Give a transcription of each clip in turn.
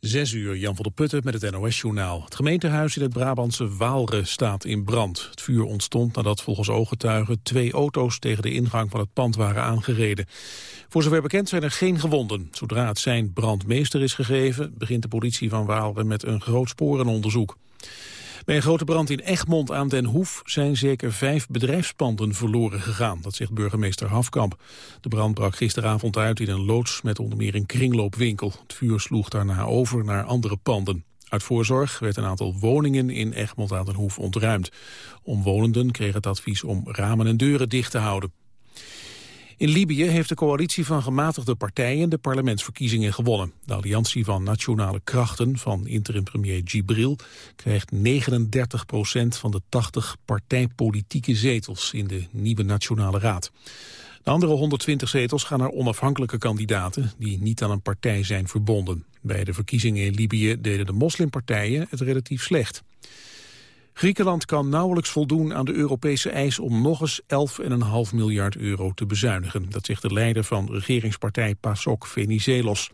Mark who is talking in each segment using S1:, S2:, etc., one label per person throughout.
S1: Zes uur, Jan van der Putten met het NOS-journaal. Het gemeentehuis in het Brabantse Waalre staat in brand. Het vuur ontstond nadat volgens ooggetuigen twee auto's tegen de ingang van het pand waren aangereden. Voor zover bekend zijn er geen gewonden. Zodra het zijn brandmeester is gegeven, begint de politie van Waalre met een groot sporenonderzoek. Bij een grote brand in Egmond aan Den Hoef zijn zeker vijf bedrijfspanden verloren gegaan. Dat zegt burgemeester Hafkamp. De brand brak gisteravond uit in een loods met onder meer een kringloopwinkel. Het vuur sloeg daarna over naar andere panden. Uit voorzorg werd een aantal woningen in Egmond aan den Hoef ontruimd. Omwonenden kregen het advies om ramen en deuren dicht te houden. In Libië heeft de coalitie van gematigde partijen de parlementsverkiezingen gewonnen. De alliantie van nationale krachten van interim-premier Gibril krijgt 39 procent van de 80 partijpolitieke zetels in de nieuwe Nationale Raad. De andere 120 zetels gaan naar onafhankelijke kandidaten die niet aan een partij zijn verbonden. Bij de verkiezingen in Libië deden de moslimpartijen het relatief slecht. Griekenland kan nauwelijks voldoen aan de Europese eis om nog eens 11,5 miljard euro te bezuinigen. Dat zegt de leider van regeringspartij PASOK Venizelos.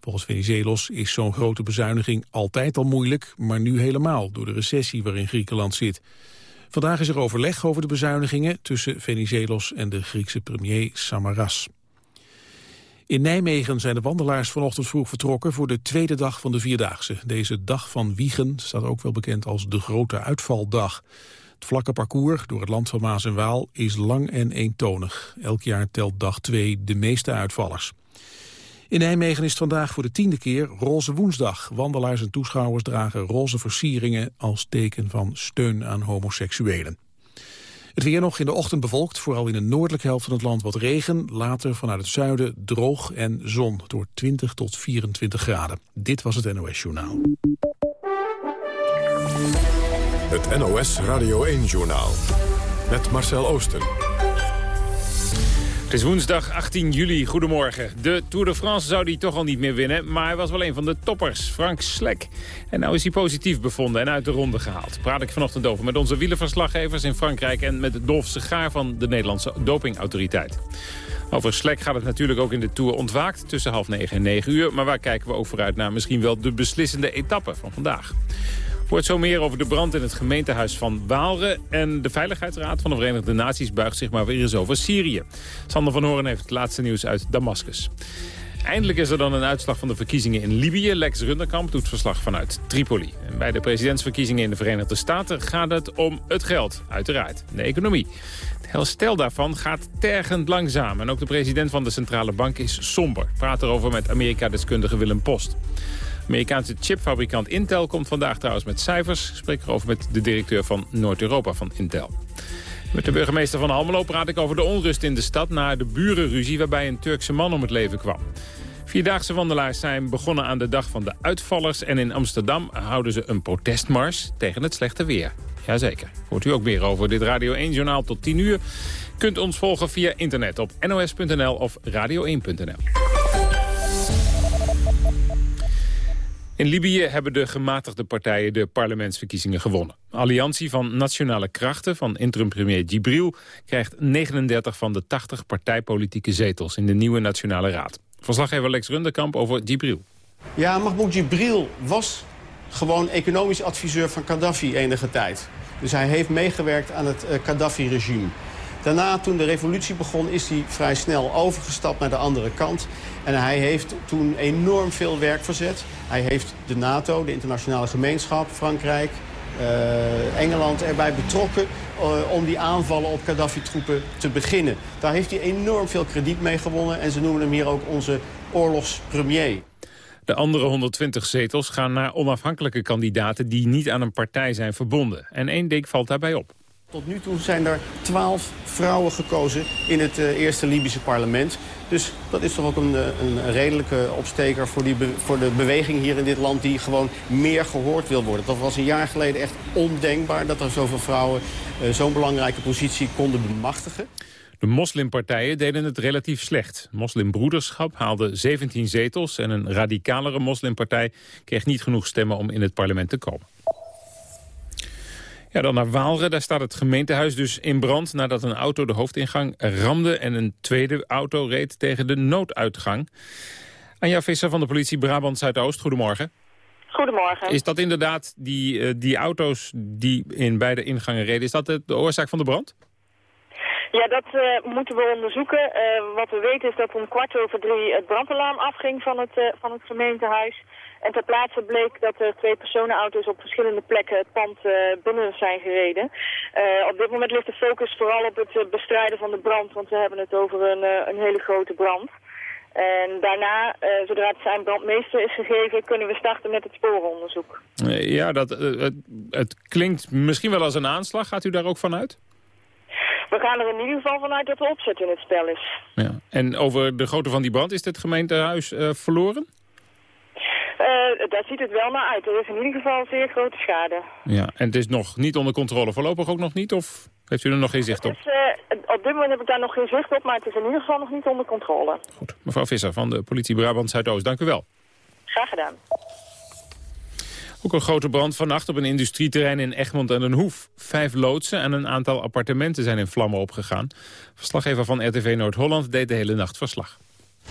S1: Volgens Venizelos is zo'n grote bezuiniging altijd al moeilijk, maar nu helemaal door de recessie waarin Griekenland zit. Vandaag is er overleg over de bezuinigingen tussen Venizelos en de Griekse premier Samaras. In Nijmegen zijn de wandelaars vanochtend vroeg vertrokken voor de tweede dag van de Vierdaagse. Deze dag van Wiegen staat ook wel bekend als de Grote Uitvaldag. Het vlakke parcours door het land van Maas en Waal is lang en eentonig. Elk jaar telt dag 2 de meeste uitvallers. In Nijmegen is het vandaag voor de tiende keer Roze Woensdag. Wandelaars en toeschouwers dragen roze versieringen als teken van steun aan homoseksuelen. Het weer nog in de ochtend bevolkt, vooral in de noordelijke helft van het land wat regen. Later vanuit het zuiden droog en zon door 20 tot 24 graden. Dit was het NOS Journaal.
S2: Het NOS Radio 1 Journaal. Met Marcel Oosten.
S3: Het is woensdag 18 juli. Goedemorgen. De Tour de France zou hij toch al niet meer winnen, maar hij was wel een van de toppers, Frank Slek. En nou is hij positief bevonden en uit de ronde gehaald. Praat ik vanochtend over met onze wielenverslaggevers in Frankrijk en met Dolf Segaar van de Nederlandse dopingautoriteit. Over Slek gaat het natuurlijk ook in de Tour ontwaakt tussen half negen en negen uur. Maar waar kijken we ook vooruit naar misschien wel de beslissende etappe van vandaag. Wordt zo meer over de brand in het gemeentehuis van Waalre. En de Veiligheidsraad van de Verenigde Naties buigt zich maar weer eens over Syrië. Sander van Horen heeft het laatste nieuws uit Damascus. Eindelijk is er dan een uitslag van de verkiezingen in Libië. Lex Runderkamp doet verslag vanuit Tripoli. En bij de presidentsverkiezingen in de Verenigde Staten gaat het om het geld, uiteraard, de economie. Het herstel daarvan gaat tergend langzaam. En ook de president van de centrale bank is somber. Praat erover met Amerika-deskundige Willem Post. Amerikaanse chipfabrikant Intel komt vandaag trouwens met cijfers. Spreek erover met de directeur van Noord-Europa van Intel. Met de burgemeester van Almelo praat ik over de onrust in de stad... na de burenruzie waarbij een Turkse man om het leven kwam. Vierdaagse wandelaars zijn begonnen aan de dag van de uitvallers... en in Amsterdam houden ze een protestmars tegen het slechte weer. Jazeker. Hoort u ook meer over dit Radio 1-journaal tot 10 uur. Kunt ons volgen via internet op nos.nl of radio1.nl. In Libië hebben de gematigde partijen de parlementsverkiezingen gewonnen. Alliantie van Nationale Krachten van interim-premier Gibril... krijgt 39 van de 80 partijpolitieke zetels in de nieuwe Nationale Raad. Verslaggever Lex Runderkamp over Gibril.
S4: Ja, Mahmoud Gibril was gewoon economisch adviseur van Gaddafi enige tijd. Dus hij heeft meegewerkt aan het uh, Gaddafi-regime. Daarna, toen de revolutie begon, is hij vrij snel overgestapt naar de andere kant. En hij heeft toen enorm veel werk verzet. Hij heeft de NATO, de internationale gemeenschap, Frankrijk, uh, Engeland erbij betrokken... Uh, om die aanvallen op Gaddafi-troepen te beginnen. Daar heeft hij enorm veel krediet mee gewonnen. En ze noemen hem hier ook onze oorlogspremier.
S3: De andere 120 zetels gaan naar onafhankelijke kandidaten... die niet aan een partij zijn verbonden. En één ding valt daarbij op.
S4: Tot nu toe zijn er twaalf vrouwen gekozen in het uh, eerste Libische parlement. Dus dat is toch ook een, een redelijke opsteker voor, die voor de beweging hier in dit land... die gewoon meer gehoord wil worden. Dat was een jaar geleden echt ondenkbaar dat er zoveel vrouwen uh, zo'n belangrijke positie konden bemachtigen.
S3: De moslimpartijen deden het relatief slecht. Moslimbroederschap haalde 17 zetels en een radicalere moslimpartij kreeg niet genoeg stemmen om in het parlement te komen. Ja, dan naar Waalre. Daar staat het gemeentehuis dus in brand... nadat een auto de hoofdingang ramde... en een tweede auto reed tegen de nooduitgang. Anja Visser van de politie Brabant Zuidoost, goedemorgen.
S5: Goedemorgen.
S3: Is dat inderdaad die, die auto's die in beide ingangen reden, is dat de, de oorzaak van de brand?
S5: Ja, dat uh, moeten we onderzoeken. Uh, wat we weten is dat om kwart over drie het brandalarm afging van het, uh, van het gemeentehuis. En ter plaatse bleek dat er twee personenauto's op verschillende plekken het pand binnen zijn gereden. op dit moment ligt de focus vooral op het bestrijden van de brand, want we hebben het over een, een hele grote brand. En daarna, zodra het zijn brandmeester is gegeven, kunnen we starten met het sporenonderzoek.
S3: Ja, dat, het, het klinkt misschien wel als een aanslag. Gaat u daar ook van uit?
S5: We gaan er in ieder geval vanuit dat de opzet in het spel is.
S3: Ja. En over de grootte van die brand, is het gemeentehuis verloren?
S5: Uh, daar ziet het wel naar uit. Er is in ieder geval zeer grote schade.
S3: Ja, en het is nog niet onder controle. Voorlopig ook nog niet? Of heeft u er nog geen zicht op?
S5: Is, uh, op dit moment heb ik daar nog geen zicht op, maar het is in ieder geval nog niet onder controle.
S3: Goed. Mevrouw Visser van de politie Brabant Zuidoost, dank u wel.
S5: Graag gedaan.
S3: Ook een grote brand vannacht op een industrieterrein in Egmond en Den Hoef. Vijf loodsen en een aantal appartementen zijn in vlammen opgegaan. Verslaggever van RTV Noord-Holland deed de hele nacht verslag.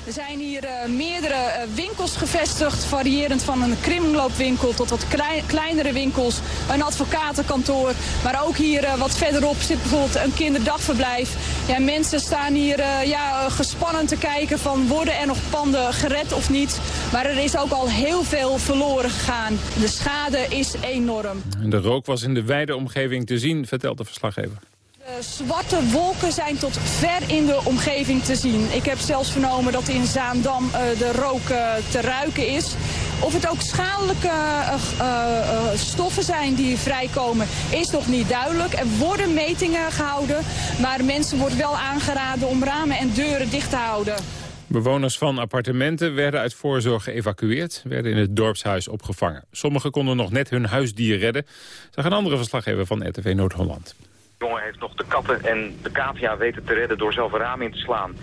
S6: Er zijn hier uh, meerdere uh, winkels gevestigd, variërend van een kringloopwinkel tot wat klei kleinere winkels, een advocatenkantoor. Maar ook hier uh, wat verderop zit bijvoorbeeld een kinderdagverblijf. Ja, mensen staan hier ja, gespannen te kijken van worden er nog panden gered of niet. Maar er is ook al heel veel verloren gegaan. De schade is enorm.
S3: De rook was in de wijde omgeving te zien, vertelt de verslaggever.
S6: De zwarte wolken zijn tot ver in de omgeving te zien. Ik heb zelfs vernomen dat in Zaandam uh, de rook uh, te ruiken is. Of het ook schadelijke stoffen zijn die vrijkomen is nog niet duidelijk. Er worden metingen gehouden, maar mensen wordt wel aangeraden om ramen en deuren dicht te houden.
S3: Bewoners van appartementen werden uit voorzorg geëvacueerd, werden in het dorpshuis opgevangen. Sommigen konden nog net hun huisdier redden, zag een andere verslaggever van RTV Noord-Holland.
S7: De jongen heeft nog de katten en de cavia weten te redden door zelf een raam in te slaan.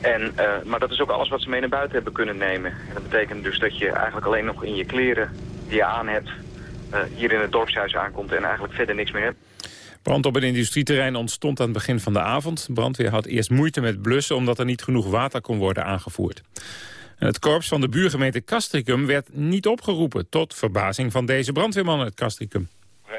S7: En, uh, maar dat is ook alles wat ze mee naar buiten hebben kunnen nemen. En dat betekent dus dat je eigenlijk alleen nog in je kleren die je aan hebt... Uh, hier in het dorpshuis aankomt en eigenlijk verder niks meer hebt.
S3: Brand op een industrieterrein ontstond aan het begin van de avond. Brandweer had eerst moeite met blussen omdat er niet genoeg water kon worden aangevoerd. Het korps van de buurgemeente Castricum werd niet opgeroepen... tot verbazing van deze brandweerman uit Castricum.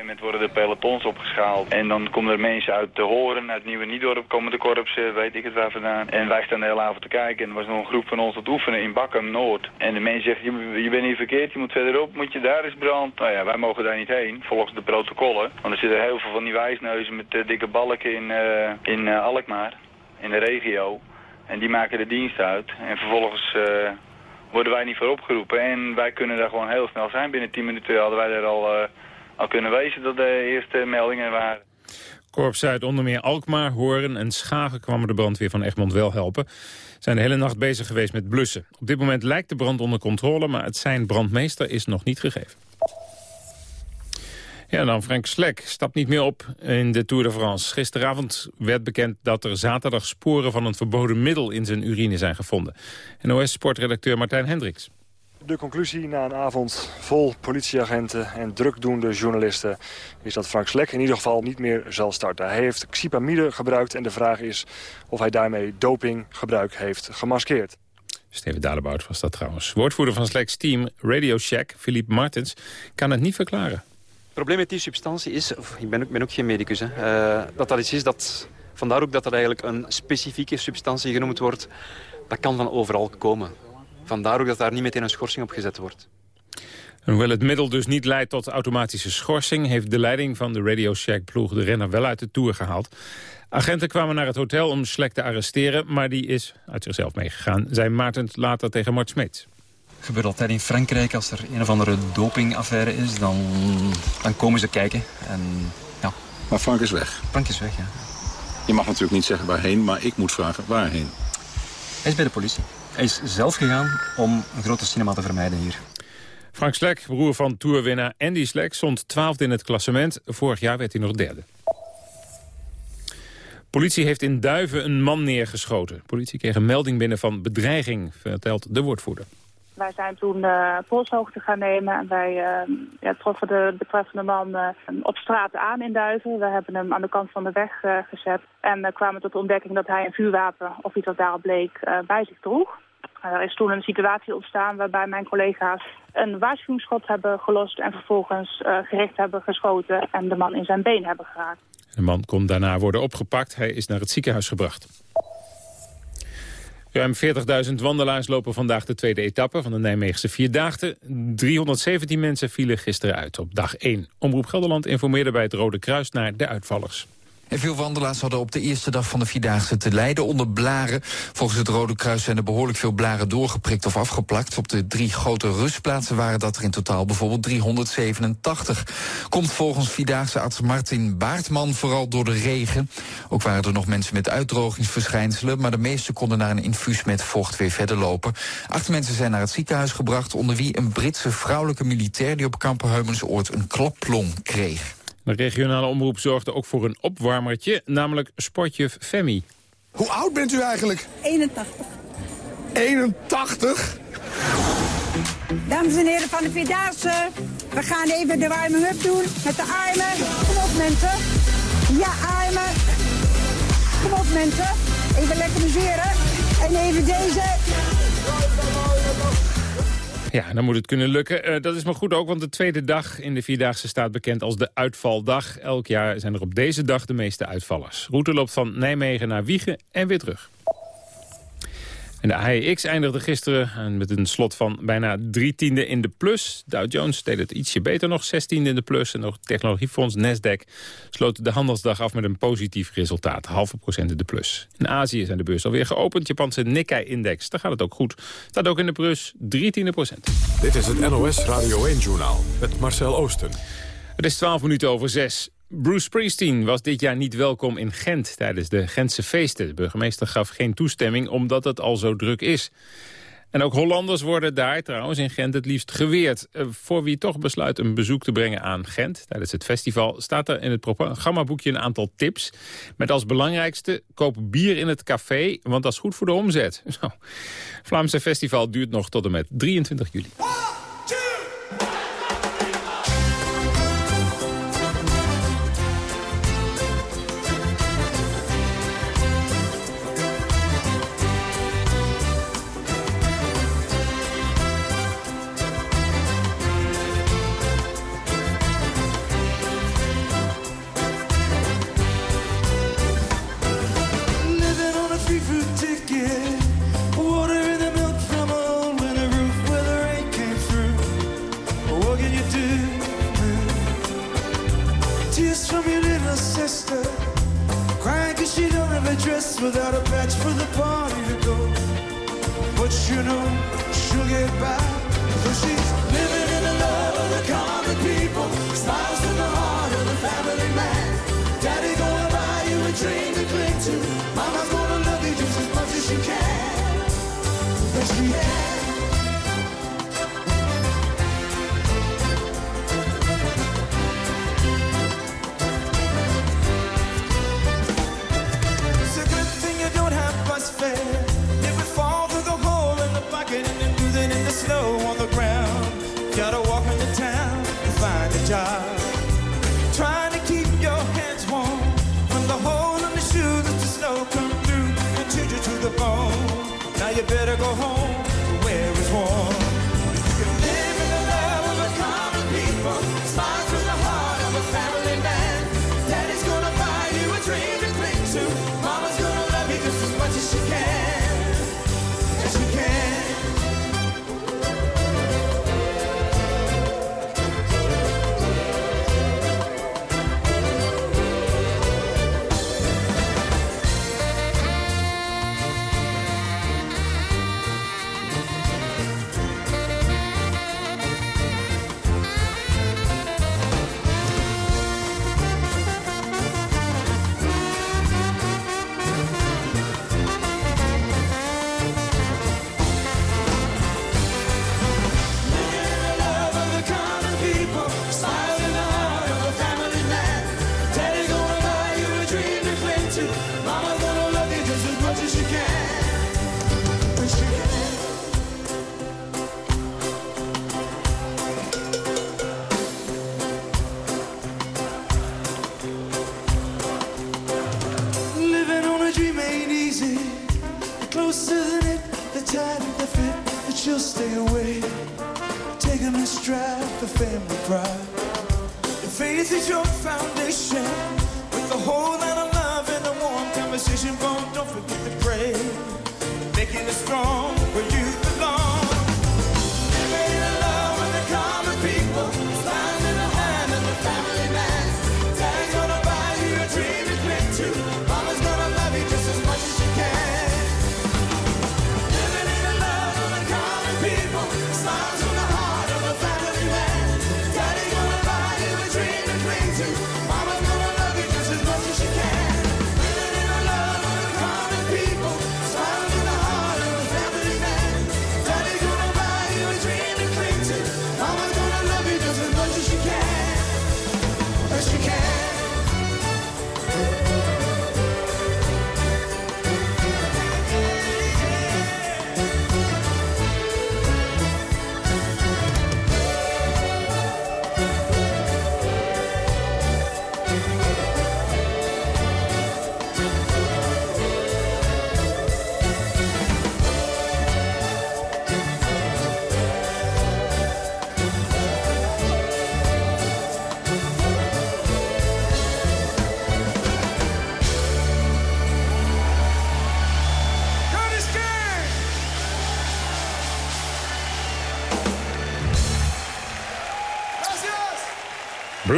S8: Moment worden de pelotons opgeschaald. En dan komen er mensen uit de Horen, uit Nieuwe Niedorp, komen de korpsen, weet ik het waar vandaan. En wij staan de hele avond te kijken. En er was nog een groep van ons dat oefenen in Bakkum Noord. En de mensen zeggen, je, je bent hier verkeerd, je moet verderop, moet je, daar is brand. Nou ja, wij mogen daar niet heen, volgens de protocollen. Want er zitten heel veel van die wijsneuzen met uh, dikke balken in, uh, in uh, Alkmaar, in de regio. En die maken de dienst uit. En vervolgens worden wij niet voor opgeroepen. En wij kunnen daar gewoon heel snel zijn. Binnen 10 minuten hadden wij er al al kunnen wezen dat de eerste meldingen waren.
S3: Korps Zuid onder meer Alkmaar, Horen en Schagen kwamen de brandweer van Egmond wel helpen. Zijn de hele nacht bezig geweest met blussen. Op dit moment lijkt de brand onder controle, maar het zijn brandmeester is nog niet gegeven. Ja, dan Frank Slek stapt niet meer op in de Tour de France. Gisteravond werd bekend dat er zaterdag sporen van een verboden middel in zijn urine zijn gevonden. NOS-sportredacteur Martijn Hendricks.
S9: De conclusie na een avond vol politieagenten en drukdoende journalisten... is dat Frank Slek in ieder geval niet meer zal starten. Hij heeft xipamide gebruikt en de vraag is of hij daarmee dopinggebruik heeft gemaskeerd.
S3: Steven Dalebout was dat trouwens. Woordvoerder van Sleks team, Radio Shack, Philippe Martens, kan het niet verklaren.
S10: Het probleem met die substantie is, of, ik ben ook, ben ook geen medicus... Hè, uh, dat dat iets is dat, vandaar ook dat er eigenlijk een specifieke substantie genoemd wordt... dat kan van overal komen. Vandaar ook dat daar niet meteen een schorsing op gezet wordt.
S3: En hoewel het middel dus niet leidt tot automatische schorsing... heeft de leiding van de Radio Shack-ploeg de renner wel uit de Tour gehaald. Agenten kwamen naar het hotel om Slek te arresteren... maar die is uit zichzelf meegegaan, zei Maarten later tegen Mart Smeets.
S11: Het gebeurt altijd in Frankrijk. Als er een of andere dopingaffaire is, dan, dan komen ze kijken. En, ja.
S12: Maar Frank is weg?
S11: Frank is weg, ja.
S12: Je mag natuurlijk niet zeggen waarheen, maar ik moet vragen waarheen.
S11: Hij is bij de politie. Hij is zelf gegaan om een grote cinema te vermijden hier.
S3: Frank Slek, broer van toerwinnaar Andy Slek, stond twaalfde in het klassement. Vorig jaar werd hij nog derde. Politie heeft in Duiven een man neergeschoten. Politie kreeg een melding binnen van bedreiging, vertelt de woordvoerder.
S13: Wij zijn toen uh, polshoogte gaan nemen en wij uh, ja, troffen de betreffende man uh, op straat aan in Duiven. We hebben hem aan de kant van de weg gezet en kwamen tot de ontdekking dat hij een vuurwapen, of iets wat daarop bleek, bij zich droeg. Er is toen een situatie ontstaan waarbij mijn collega's een waarschuwingsschot hebben gelost... en vervolgens uh, gericht hebben geschoten en de man in zijn been hebben geraakt.
S3: De man kon daarna worden opgepakt. Hij is naar het ziekenhuis gebracht. Ruim 40.000 wandelaars lopen vandaag de tweede etappe van de Nijmeegse Vierdaagse. 317 mensen vielen gisteren uit op dag 1. Omroep Gelderland informeerde bij het Rode Kruis naar de uitvallers.
S14: En veel wandelaars hadden op de eerste dag van de Vierdaagse te lijden onder blaren. Volgens het Rode Kruis zijn er behoorlijk veel blaren doorgeprikt of afgeplakt. Op de drie grote rustplaatsen waren dat er in totaal bijvoorbeeld 387. Komt volgens Vierdaagse arts Martin Baartman vooral door de regen. Ook waren er nog mensen met uitdrogingsverschijnselen... maar de meesten konden naar een infuus met vocht weer verder lopen. Acht mensen zijn naar het ziekenhuis gebracht... onder wie een Britse vrouwelijke militair die op Kampen ooit een klapplong kreeg.
S3: De regionale omroep zorgde ook voor een opwarmertje, namelijk sportjuf Femi.
S15: Hoe oud bent u eigenlijk?
S16: 81.
S15: 81?
S16: Dames en heren van de Vierdaagse, we gaan even de warming-up doen met de armen. Kom op mensen. Ja, armen. Kom op mensen. Even lekker museren. En even deze.
S3: Ja, dan moet het kunnen lukken. Uh, dat is maar goed ook, want de tweede dag in de Vierdaagse staat bekend als de uitvaldag. Elk jaar zijn er op deze dag de meeste uitvallers. Route loopt van Nijmegen naar Wiegen en weer terug. En de AEX eindigde gisteren met een slot van bijna drie tiende in de plus. Dow Jones deed het ietsje beter nog, zestiende in de plus. En nog technologiefonds Nasdaq sloot de handelsdag af met een positief resultaat. Halve procent in de plus. In Azië zijn de beurs alweer geopend. Japanse Nikkei-index, daar gaat het ook goed. Staat ook in de plus, drie tiende procent.
S2: Dit is het NOS Radio 1-journaal met Marcel Oosten.
S3: Het is 12 minuten over 6. Bruce Springsteen was dit jaar niet welkom in Gent tijdens de Gentse feesten. De burgemeester gaf geen toestemming omdat het al zo druk is. En ook Hollanders worden daar trouwens in Gent het liefst geweerd. Eh, voor wie toch besluit een bezoek te brengen aan Gent tijdens het festival... staat er in het programmaboekje een aantal tips. Met als belangrijkste, koop bier in het café, want dat is goed voor de omzet. Zo. Vlaamse festival duurt nog tot en met 23 juli.
S17: too. Mama's gonna love you just as much as she can. But she can. Stride, the family pride. Your faith is your foundation. With a whole lot of love and a warm conversation, but don't forget to pray. Making it strong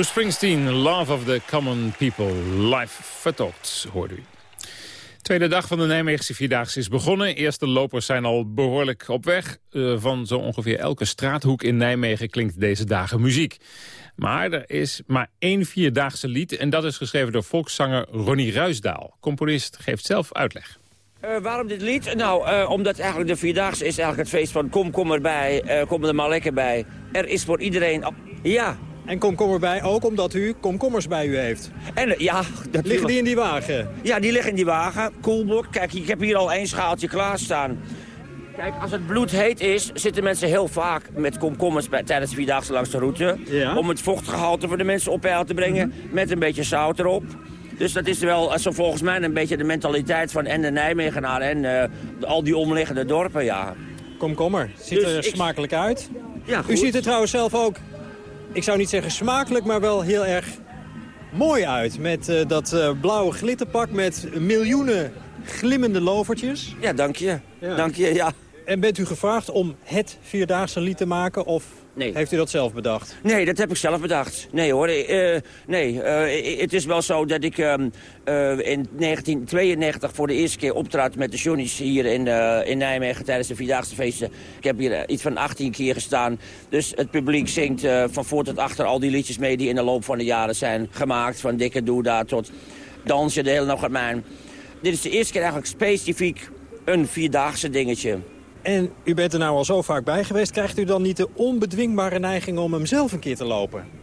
S3: Bruce Springsteen, Love of the Common People, live vertolkt, hoorde u. Tweede dag van de Nijmeegse Vierdaagse is begonnen. Eerste lopers zijn al behoorlijk op weg. Eh, van zo ongeveer elke straathoek in Nijmegen klinkt deze dagen muziek. Maar er is maar één Vierdaagse lied... en dat is geschreven door volkszanger Ronnie Ruisdaal. Componist geeft zelf uitleg.
S18: Eh, waarom dit lied? Nou, eh, omdat eigenlijk de Vierdaagse is eigenlijk het feest van kom, kom erbij, kom er maar lekker bij. Er is voor iedereen... Ja.
S19: En komkommer bij ook omdat u komkommers bij u heeft.
S18: En, eh, ja, dat
S19: Liggen die in die wagen?
S18: Ja, die liggen in die wagen. Koelblok. Kijk, ik heb hier al één schaaltje klaarstaan. Kijk, als het bloed heet is, zitten mensen heel vaak met komkommers bij, tijdens de Vierdaagse langs de route.
S19: Ja.
S18: Om het vochtgehalte voor de mensen op peil te brengen, met een beetje zout erop. Dus dat is wel, zo volgens mij, een beetje de mentaliteit van en de Nijmegenaren en eh, al die omliggende dorpen, ja.
S19: Komkommer. Ziet
S18: Dus
S19: er
S18: ik-
S19: smakelijk uit.
S18: Ja,
S19: U ziet er trouwens zelf ook, ik zou niet zeggen smakelijk, maar wel heel erg mooi uit. Met eh, dat eh, blauwe glitterpak met miljoenen glimmende lovertjes.
S18: Ja, dank je. Dank je, ja.
S19: En bent u gevraagd om het Vierdaagse lied te maken of
S18: Nee.
S19: heeft u dat zelf bedacht?
S18: Nee, dat heb ik zelf bedacht. Nee hoor, eh, nee. eh, het is wel zo dat ik ehm, eh, in 1992 voor de eerste keer optrad met de Johnny's hier in, in Nijmegen tijdens de Vierdaagse feesten. Ik heb hier iets van 18 keer gestaan. Dus het publiek zingt van voor tot achter al die liedjes mee die in de loop van de jaren zijn gemaakt. Van Dikke Doeda tot Dansje, de hele mijn. Dit is de eerste keer eigenlijk specifiek een Vierdaagse dingetje.
S19: En u bent er nou al zo vaak bij geweest. Krijgt u dan niet de onbedwingbare neiging om hem zelf een keer te lopen?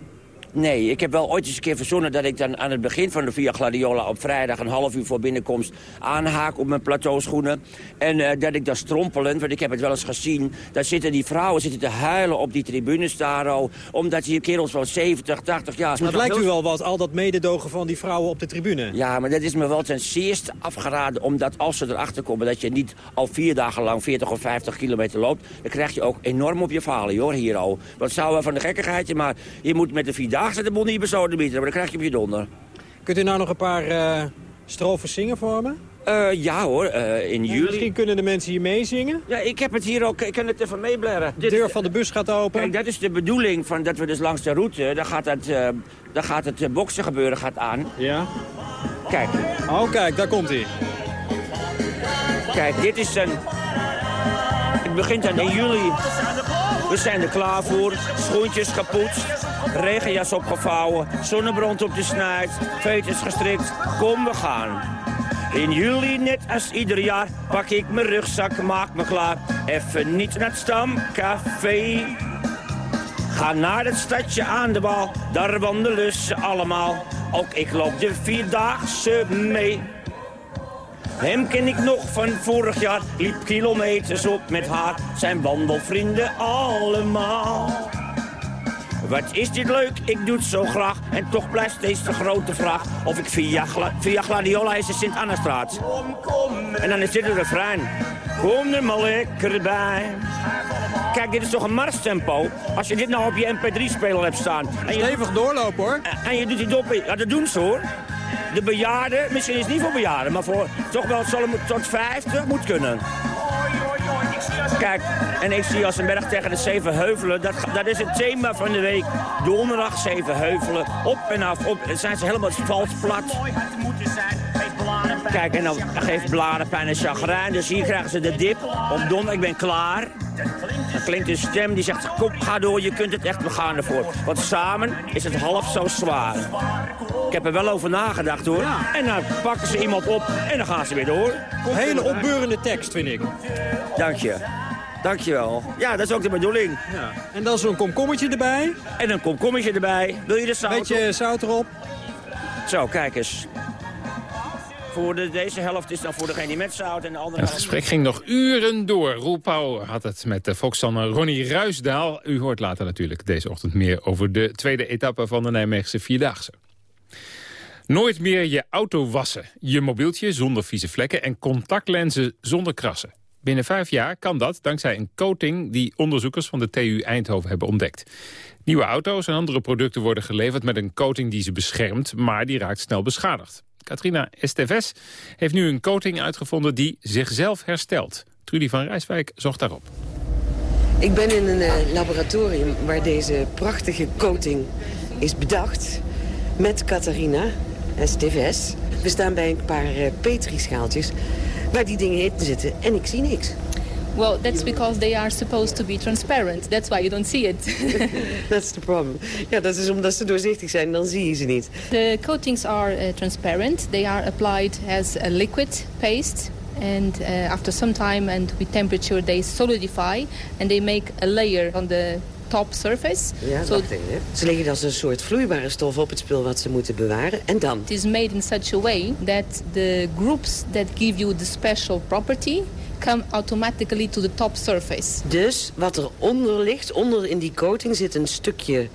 S18: Nee, ik heb wel ooit eens een keer verzonnen dat ik dan aan het begin van de Via Gladiola op vrijdag een half uur voor binnenkomst aanhaak op mijn plateauschoenen. En eh, dat ik dan strompelend, want ik heb het wel eens gezien, daar zitten die vrouwen zitten te huilen op die tribunes daar al. Omdat die kerels van 70, 80 jaar...
S19: Het lijkt u wel wat, al dat mededogen van die vrouwen op de tribune.
S18: Ja, maar dat is me wel ten zeerste afgeraden. Omdat als ze erachter komen dat je niet al vier dagen lang 40 of 50 kilometer loopt... dan krijg je ook enorm op je falen, hoor, hier al. Wat zou wel van de gekkigheidje, maar je moet met de Vierdaagse de boel niet besodemieteren. Maar dan krijg je op je donder.
S19: Kunt u nou nog een paar strofes zingen voor me?
S18: Eh, ja hoor, eh, in juli.
S19: Misschien kunnen de mensen hier meezingen.
S18: Ja, ik heb het hier ook, ik kan het even meeblaren.
S19: De deur van de bus gaat open.
S18: Kijk, dat is de bedoeling van dat we dus langs de route, daar gaat het, daar gaat het boksen gebeuren gaat aan.
S19: Ja.
S18: Kijk.
S19: Oh, kijk, daar komt hij.
S18: Kijk, dit is een... Het begint dan in juli. We zijn er klaar voor. Schoentjes gepoetst. Regenjas opgevouwen. Zonnebrand op de snuit. Veters gestrikt. Kom, we gaan. In juli, net als ieder jaar, pak ik mijn rugzak, maak me klaar. Even niet naar het stamcafé. Ga naar het stadje aan de bal, daar wandelen ze allemaal. Ook ik loop de Vierdaagse mee. Hem ken ik nog van vorig jaar, liep kilometers op met haar. Zijn wandelvrienden allemaal. Wat is dit leuk, ik doe het zo graag. En toch blijft steeds de grote vraag of ik via, Gla via Gladiola is de Sint-Annastraat. En dan is dit het refrein. Kom er maar lekker bij. kijk, dit is toch een marstempo? Als je dit nou op je mp3-speler hebt staan... En je,
S19: Stevig doorlopen, hoor.
S18: En je doet die dop... Ja, dat doen ze, hoor. De bejaarden, misschien is het niet voor bejaarden... maar voor toch wel tot 50 moet kunnen. Kijk, en ik zie als een berg tegen de zeven heuvelen. Dat, dat is het thema van de week. Donderdag zeven heuvelen. Op en af. Op, zijn ze helemaal vals plat. Kijk, en dan geeft blarenpijn en chagrijn. Dus hier krijgen ze de dip. Op donderdag, ik ben klaar. Dan klinkt een stem die zegt, kom, ga door, je kunt het echt, we gaan ervoor. Want samen is het half zo zwaar. Ik heb er wel over nagedacht hoor. En dan pakken ze iemand op en dan gaan ze weer door.
S19: Hele opbeurende tekst, vind ik.
S18: Dank je. Dank je wel. Ja, dat is ook de bedoeling.
S19: Ja. En dan zo'n komkommetje erbij.
S18: En een komkommetje erbij. Wil je de zout
S19: Beetje zout erop.
S18: Zo, kijk eens. Voor de, deze helft is dan voor degene die met zout en de andere
S3: Het gesprek ging nog uren door. Roel Pauw had het met de Volkszanger Ronnie Ruisdaal. U hoort later natuurlijk deze ochtend meer over de tweede etappe van de Nijmeegse Vierdaagse. Nooit meer je auto wassen, je mobieltje zonder vieze vlekken en contactlenzen zonder krassen. Binnen vijf jaar kan dat dankzij een coating die onderzoekers van de TU Eindhoven hebben ontdekt. Nieuwe auto's en andere producten worden geleverd met een coating die ze beschermt, maar die raakt snel beschadigd. Katrina Esteves heeft nu een coating uitgevonden die zichzelf herstelt. Trudy van Rijswijk zocht daarop.
S20: Ik ben in een eh, laboratorium waar deze prachtige coating is bedacht. Met Catharina Esteves. We staan bij een paar eh, petrischaaltjes waar die dingen in zitten en ik zie niks.
S21: Well, that's because they are supposed to be transparent. That's why you don't see it.
S20: That's the problem. Ja, dat is omdat ze doorzichtig zijn, dan zie je ze niet.
S21: the coatings are uh, transparent. They are applied as a liquid paste. And uh, after some time and with temperature, they solidify. And they make a layer on the top surface.
S20: Ja,
S21: So
S20: wacht even. Ze leggen als een soort vloeibare stof op het spul wat ze moeten bewaren. En dan?
S21: it is made in such a way that the groups that give you the special property come automatically to the top surface.
S20: Dus wat er onder ligt, onder in die coating zit een stukje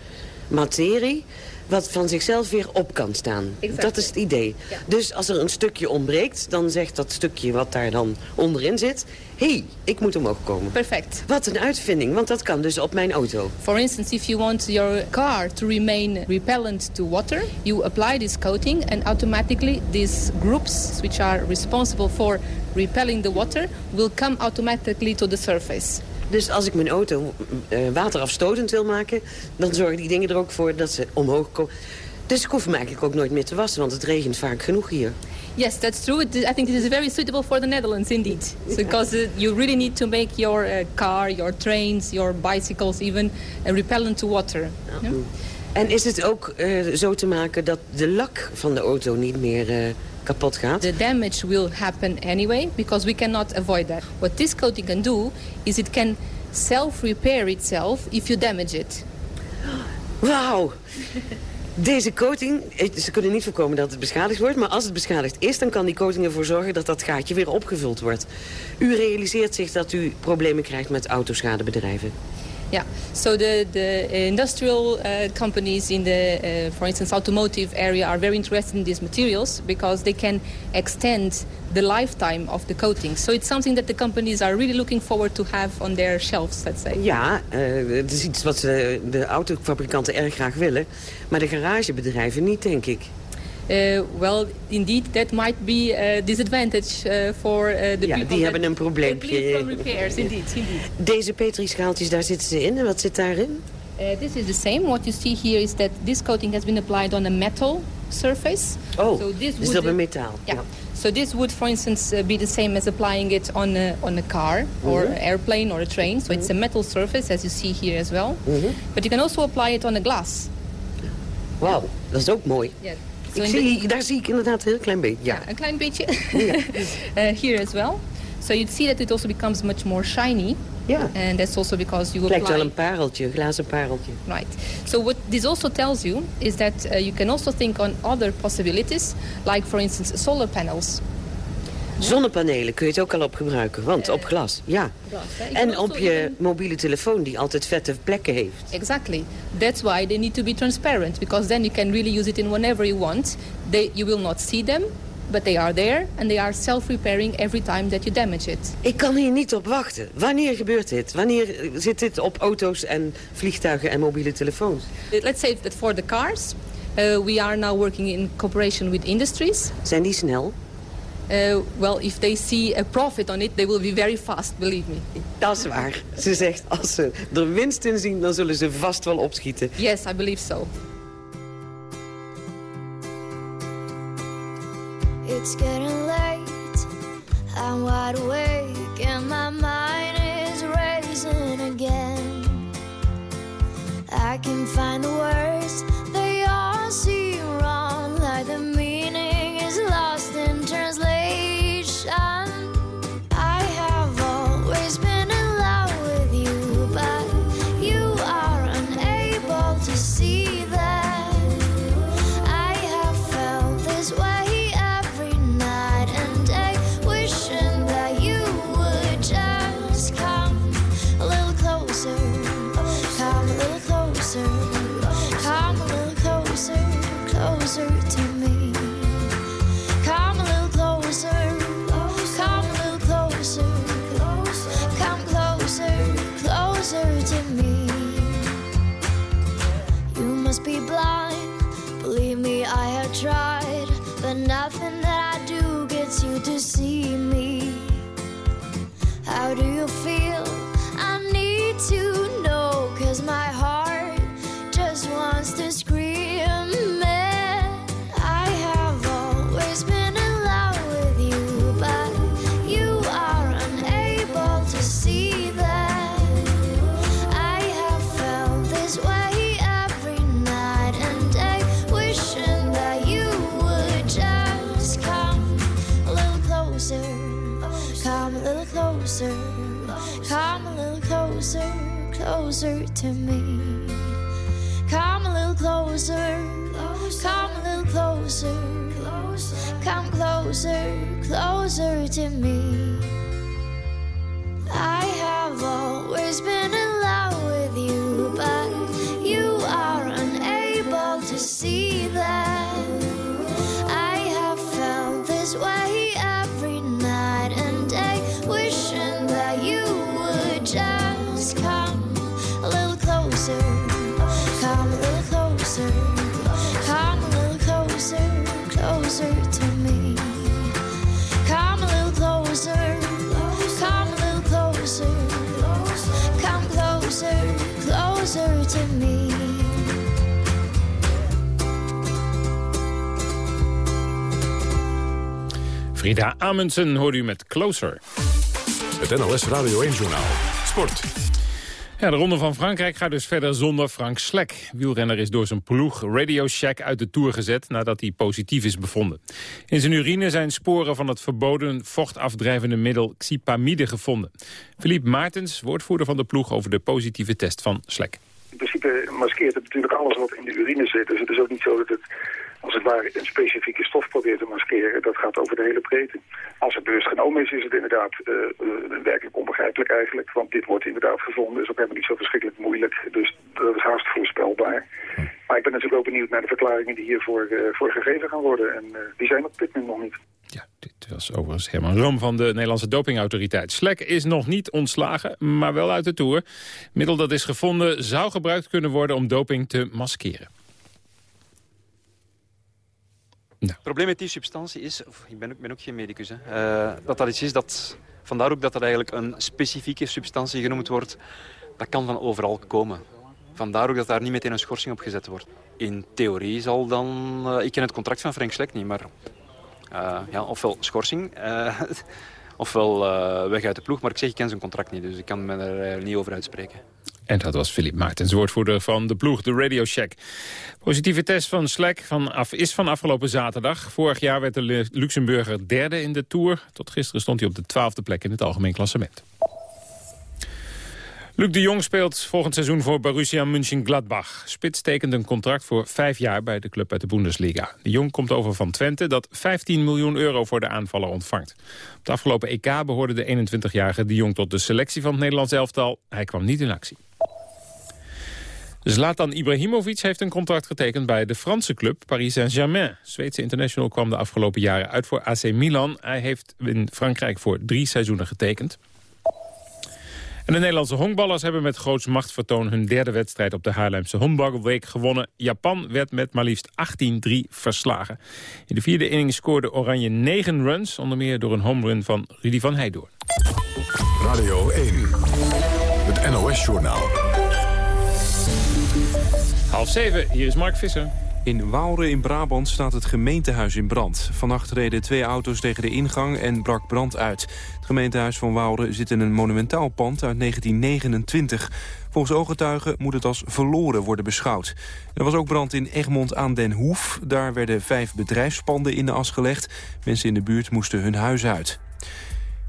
S20: materie... wat van zichzelf weer op kan staan. Dat is het idee. Dus als er een stukje ontbreekt, dan zegt dat stukje wat daar dan onderin zit... hé, hey, ik moet omhoog komen.
S21: Perfect.
S20: Wat een uitvinding, want dat kan dus op mijn auto.
S21: For instance, if you want your car to remain repellent to water, you apply this coating and automatically these groups which are responsible for repelling the water will come automatically to the surface.
S20: Dus als ik mijn auto eh, waterafstotend wil maken... dan zorgen die dingen er ook voor dat ze omhoog komen. Dus ik hoef hem eigenlijk ook nooit meer te wassen, want het regent vaak genoeg hier.
S21: Yes, that's true. I think this is very suitable for the Netherlands indeed. So, because uh, you really need to make your uh, car, your trains, your bicycles even uh, repellent to water.
S20: En is het ook eh, zo te maken dat de lak van de auto niet meer eh, kapot gaat?
S21: The damage will happen anyway because we cannot avoid that. What this coating can do is it can self-repair itself if you damage it.
S20: Wauw! Deze coating, eh, ze kunnen niet voorkomen dat het beschadigd wordt... maar als het beschadigd is, dan kan die coating ervoor zorgen... dat dat gaatje weer opgevuld wordt. U realiseert zich dat u problemen krijgt met autoschadebedrijven.
S21: Yeah. So the the industrial uh, companies in the, uh, for instance, automotive area are very interested in these materials because they can extend the lifetime of the coating. So it's something that the companies are really looking forward to have on their shelves, let's say.
S20: Ja, eh, het is iets wat ze, de autofabrikanten erg graag willen... maar de garagebedrijven niet, denk ik.
S21: Uh, well, indeed, that might be a disadvantage uh, for the
S20: Ja,
S21: people
S20: die hebben een probleempje.
S21: repairs, indeed, indeed.
S20: Deze petrischaaltjes, daar zitten ze in. En wat zit daarin?
S21: Uh, this is the same. What you see here is that this coating has been applied on a metal surface.
S20: Oh,
S21: so this
S20: dus dat is metaal.
S21: Yeah. So this would, for instance, uh, be the same as applying it on a, on a car or
S20: Mhm.
S21: an airplane or a train. So it's a metal surface, as you see here as well. But you can also apply it on a glass.
S20: Wauw, dat is ook mooi.
S21: Yeah.
S20: Ik zie, daar zie ik inderdaad een heel klein beetje. Ja.
S21: Een klein beetje. uh, here as well. So you'd see that it also becomes much more shiny.
S20: Yeah.
S21: And that's also because you
S20: Het lijkt
S21: apply...
S20: wel een pareltje, een glazen pareltje.
S21: Right. So what this also tells you is that uh, you can also think on other possibilities, like for instance solar panels.
S20: Zonnepanelen kun je het ook al op gebruiken, want op glas, ja. En op je mobiele telefoon die altijd vette plekken heeft.
S21: Exactly. That's why they need to be transparent because then you can really use it in whenever you want. They, you will not see them. but they are there and they are self-repairing every time that you damage it.
S20: Ik kan hier niet op wachten. Wanneer gebeurt dit? Wanneer zit dit op auto's en vliegtuigen en mobiele telefoons?
S21: Let's say that for the cars, uh, we are now working in cooperation with industries.
S20: Zijn die snel?
S21: Uh, well, if they see a profit on it, they will be very fast, believe me.
S20: Dat is waar. Ze zegt, als ze er winst in zien, dan zullen ze vast wel opschieten.
S21: Yes, I believe so.
S22: It's getting late, I'm wide awake and my mind is racing again. I can find the words, you to see me.
S3: Frida Amundsen hoorde u met Closer.
S2: Het NLS Radio 1-journaal. Sport.
S3: Ja, de Ronde van Frankrijk gaat dus verder zonder Frank Slek. Wielrenner is door zijn ploeg Radio Shack uit de Tour gezet... nadat hij positief is bevonden. In zijn urine zijn sporen van het verboden vochtafdrijvende middel xipamide gevonden. Philippe Maartens, woordvoerder van de ploeg... over de positieve test van Slek.
S23: In principe maskeert het natuurlijk alles wat in de urine zit. Dus het is ook niet zo dat het als het ware een specifieke stof probeert te maskeren. Dat gaat over de hele breedte. Als het bewust genomen is, is het inderdaad uh, uh, werkelijk onbegrijpelijk eigenlijk. Want dit wordt inderdaad gevonden. is ook helemaal niet zo verschrikkelijk moeilijk. Dus dat is haast voorspelbaar. Maar ik ben natuurlijk ook benieuwd naar de verklaringen die hiervoor uh, voor gegeven gaan worden. En die zijn op dit moment nog niet.
S3: Ja, dit was overigens Herman Rom van de Nederlandse dopingautoriteit. Slek is nog niet ontslagen, maar wel uit de Tour. Middel dat is gevonden zou gebruikt kunnen worden om doping te maskeren.
S10: Nou. Het probleem met die substantie is, of, ik ben ook, ben ook geen medicus, hè, uh, dat dat iets is dat, vandaar ook dat dat eigenlijk een specifieke substantie genoemd wordt. Dat kan van overal komen. Vandaar ook dat daar niet meteen een schorsing op gezet wordt. In theorie zal dan, uh, ik ken het contract van Frank Slek niet, maar uh, ja, ofwel schorsing, ofwel weg uit de ploeg. Maar ik zeg, ik ken zijn contract niet, dus ik kan me er niet over uitspreken.
S3: En dat was Philippe Maartens, woordvoerder van de ploeg, de Radio Shack. Positieve test van Slack vanaf, is van afgelopen zaterdag. Vorig jaar werd de Luxemburger derde in de Tour. Tot gisteren stond hij op de twaalfde plek in het algemeen klassement. Luc de Jong speelt volgend seizoen voor Borussia Mönchengladbach. Spits tekent een contract voor vijf jaar bij de club uit de Bundesliga. De Jong komt over van Twente dat 15 miljoen euro voor de aanvaller ontvangt. Op het afgelopen EK behoorde de 21-jarige de Jong tot de selectie van het Nederlands elftal. Hij kwam niet in actie. Zlatan Ibrahimovic heeft een contract getekend bij de Franse club Paris Saint-Germain. Zweedse international kwam de afgelopen jaren uit voor AC Milan. Hij heeft in Frankrijk voor drie seizoenen getekend. En de Nederlandse honkballers hebben met groots machtsvertoon... hun derde wedstrijd op de Haarlemse Honkbalweek gewonnen. Japan werd met maar liefst 18-3 verslagen. In de vierde inning scoorde Oranje 9 runs... onder meer door een homerun van Rudy van Heijdoorn.
S2: Radio 1, het NOS-journaal.
S3: Half zeven, hier is Mark Visser.
S24: In Waalre in Brabant staat het gemeentehuis in brand. Vannacht reden twee auto's tegen de ingang en brak brand uit. Het gemeentehuis van Waalre zit in een monumentaal pand uit 1929. Volgens ooggetuigen moet het als verloren worden beschouwd. Er was ook brand in Egmond aan den Hoef. Daar werden vijf bedrijfspanden in de as gelegd. Mensen in de buurt moesten hun huis uit.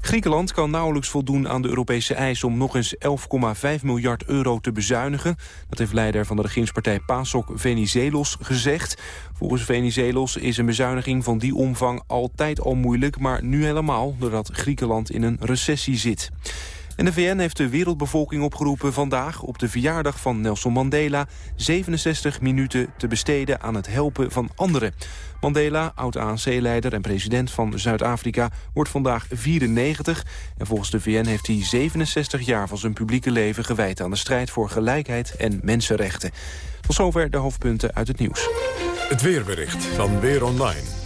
S24: Griekenland kan nauwelijks voldoen aan de Europese eis om nog eens 11,5 miljard euro te bezuinigen. Dat heeft leider van de regeringspartij PASOK Venizelos gezegd. Volgens Venizelos is een bezuiniging van die omvang altijd al moeilijk, maar nu helemaal doordat Griekenland in een recessie zit. En de VN heeft de wereldbevolking opgeroepen vandaag op de verjaardag van Nelson Mandela 67 minuten te besteden aan het helpen van anderen. Mandela, oud-ANC-leider en president van Zuid-Afrika, wordt vandaag 94. En volgens de VN heeft hij 67 jaar van zijn publieke leven gewijd aan de strijd voor gelijkheid en mensenrechten. Tot zover de hoofdpunten uit het nieuws.
S2: Het weerbericht van Weer Online.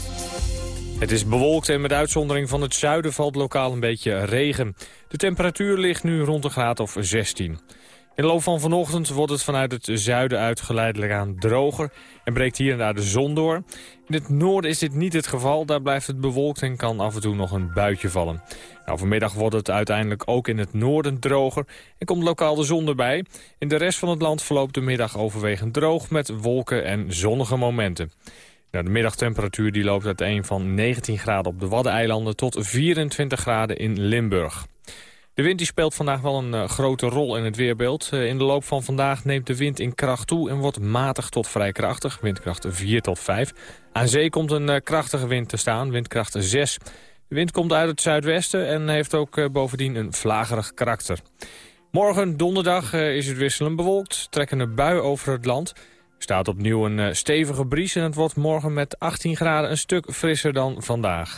S25: Het is bewolkt en met uitzondering van het zuiden valt lokaal een beetje regen. De temperatuur ligt nu rond een graad of 16. In de loop van vanochtend wordt het vanuit het zuiden uit geleidelijk aan droger... en breekt hier en daar de zon door. In het noorden is dit niet het geval, daar blijft het bewolkt en kan af en toe nog een buitje vallen. Nou, vanmiddag wordt het uiteindelijk ook in het noorden droger en komt lokaal de zon erbij. In de rest van het land verloopt de middag overwegend droog met wolken en zonnige momenten. Nou, de middagtemperatuur die loopt uiteen van 19 graden op de Waddeneilanden tot 24 graden in Limburg. De wind die speelt vandaag wel een uh, grote rol in het weerbeeld. Uh, in de loop van vandaag neemt de wind in kracht toe en wordt matig tot vrij krachtig. Windkracht 4 tot 5. Aan zee komt een uh, krachtige wind te staan, windkracht 6. De wind komt uit het zuidwesten en heeft ook bovendien een vlagerig karakter. Morgen, donderdag, is het wisselend bewolkt. Trekken een bui over het land. Er staat opnieuw een stevige bries en het wordt morgen met 18 graden een stuk frisser dan vandaag.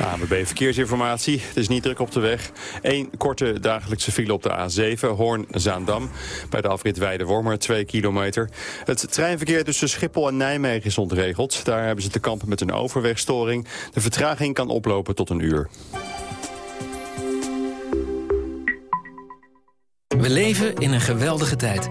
S26: ANWB Verkeersinformatie. Het is niet druk op de weg. Eén korte dagelijkse file op de A7, Hoorn-Zaandam. Bij de afrit Weide-Wormer, 2 kilometer. Het treinverkeer tussen Schiphol en Nijmegen is ontregeld. Daar hebben ze te kampen met een overwegstoring. De vertraging kan oplopen tot een uur.
S27: We leven in een geweldige tijd.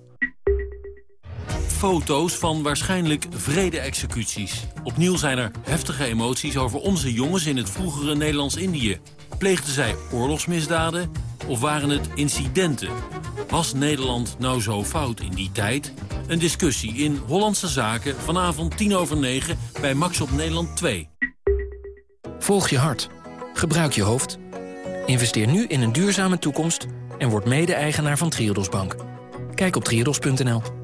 S28: Foto's van waarschijnlijk vrede-executies. Opnieuw zijn er heftige emoties over onze jongens in het vroegere Nederlands-Indië. Pleegden zij oorlogsmisdaden of waren het incidenten? Was Nederland nou zo fout in die tijd? Een discussie in Hollandse Zaken vanavond 10 over 9 bij Max op Nederland 2.
S27: Volg je hart. Gebruik je hoofd. Investeer nu in een duurzame toekomst en word mede-eigenaar van Triodos Bank. Kijk op triodos.nl.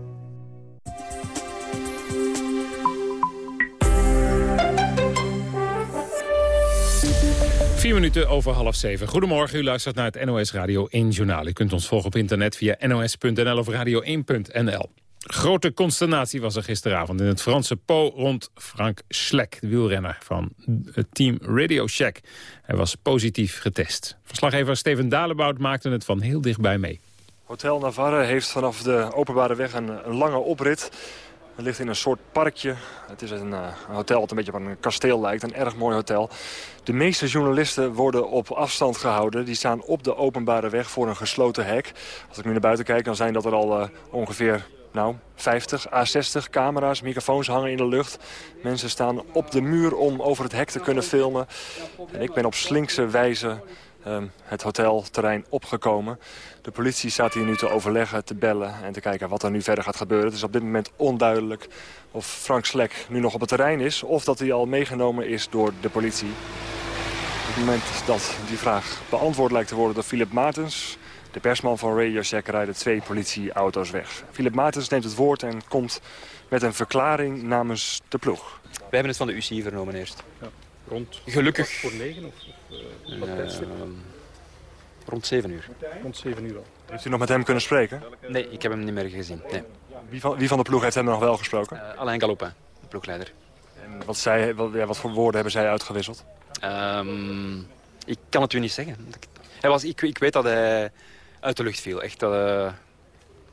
S3: Vier minuten over half zeven. Goedemorgen, u luistert naar het NOS Radio 1 Journaal. U kunt ons volgen op internet via nos.nl of radio1.nl. Grote consternatie was er gisteravond in het Franse Po rond Frank Slek, de wielrenner van het team Radio Shack. Hij was positief getest. Verslaggever Steven Dalebout maakte het van heel dichtbij mee.
S9: Hotel Navarre heeft vanaf de openbare weg een lange oprit. Het ligt in een soort parkje. Het is een, uh, hotel dat een beetje op een kasteel lijkt. Een erg mooi hotel. De meeste journalisten worden op afstand gehouden. Die staan op de openbare weg voor een gesloten hek. Als ik nu naar buiten kijk, dan zijn dat er al uh, ongeveer nou, 50 à 60 camera's, microfoons hangen in de lucht. Mensen staan op de muur om over het hek te kunnen filmen. En ik ben op slinkse wijze um, het hotelterrein opgekomen. De politie staat hier nu te overleggen, te bellen en te kijken wat er nu verder gaat gebeuren. Het is op dit moment onduidelijk of Frank Slek nu nog op het terrein is... of dat hij al meegenomen is door de politie. Op het moment dat die vraag beantwoord lijkt te worden door Philip Maartens... de persman van Radio Shack rijden twee politieauto's weg. Philip Maartens neemt het woord en komt met een verklaring namens de ploeg.
S10: We hebben het van de UCI vernomen eerst.
S9: Ja, rond
S10: Gelukkig.
S9: voor negen of, of
S10: Uh, rond 7 uur.
S9: Rond 7 uur al. Heeft u nog met hem kunnen spreken?
S10: Nee, ik heb hem niet meer gezien. Nee.
S9: Wie, van, wie van de ploeg heeft hem nog wel gesproken?
S10: Uh, Alain Galopin, de ploegleider.
S9: En wat, zei, wat, ja, wat voor woorden hebben zij uitgewisseld?
S10: Um, ik kan het u niet zeggen. Hij was, ik, ik weet dat hij uit de lucht viel. Echt uh,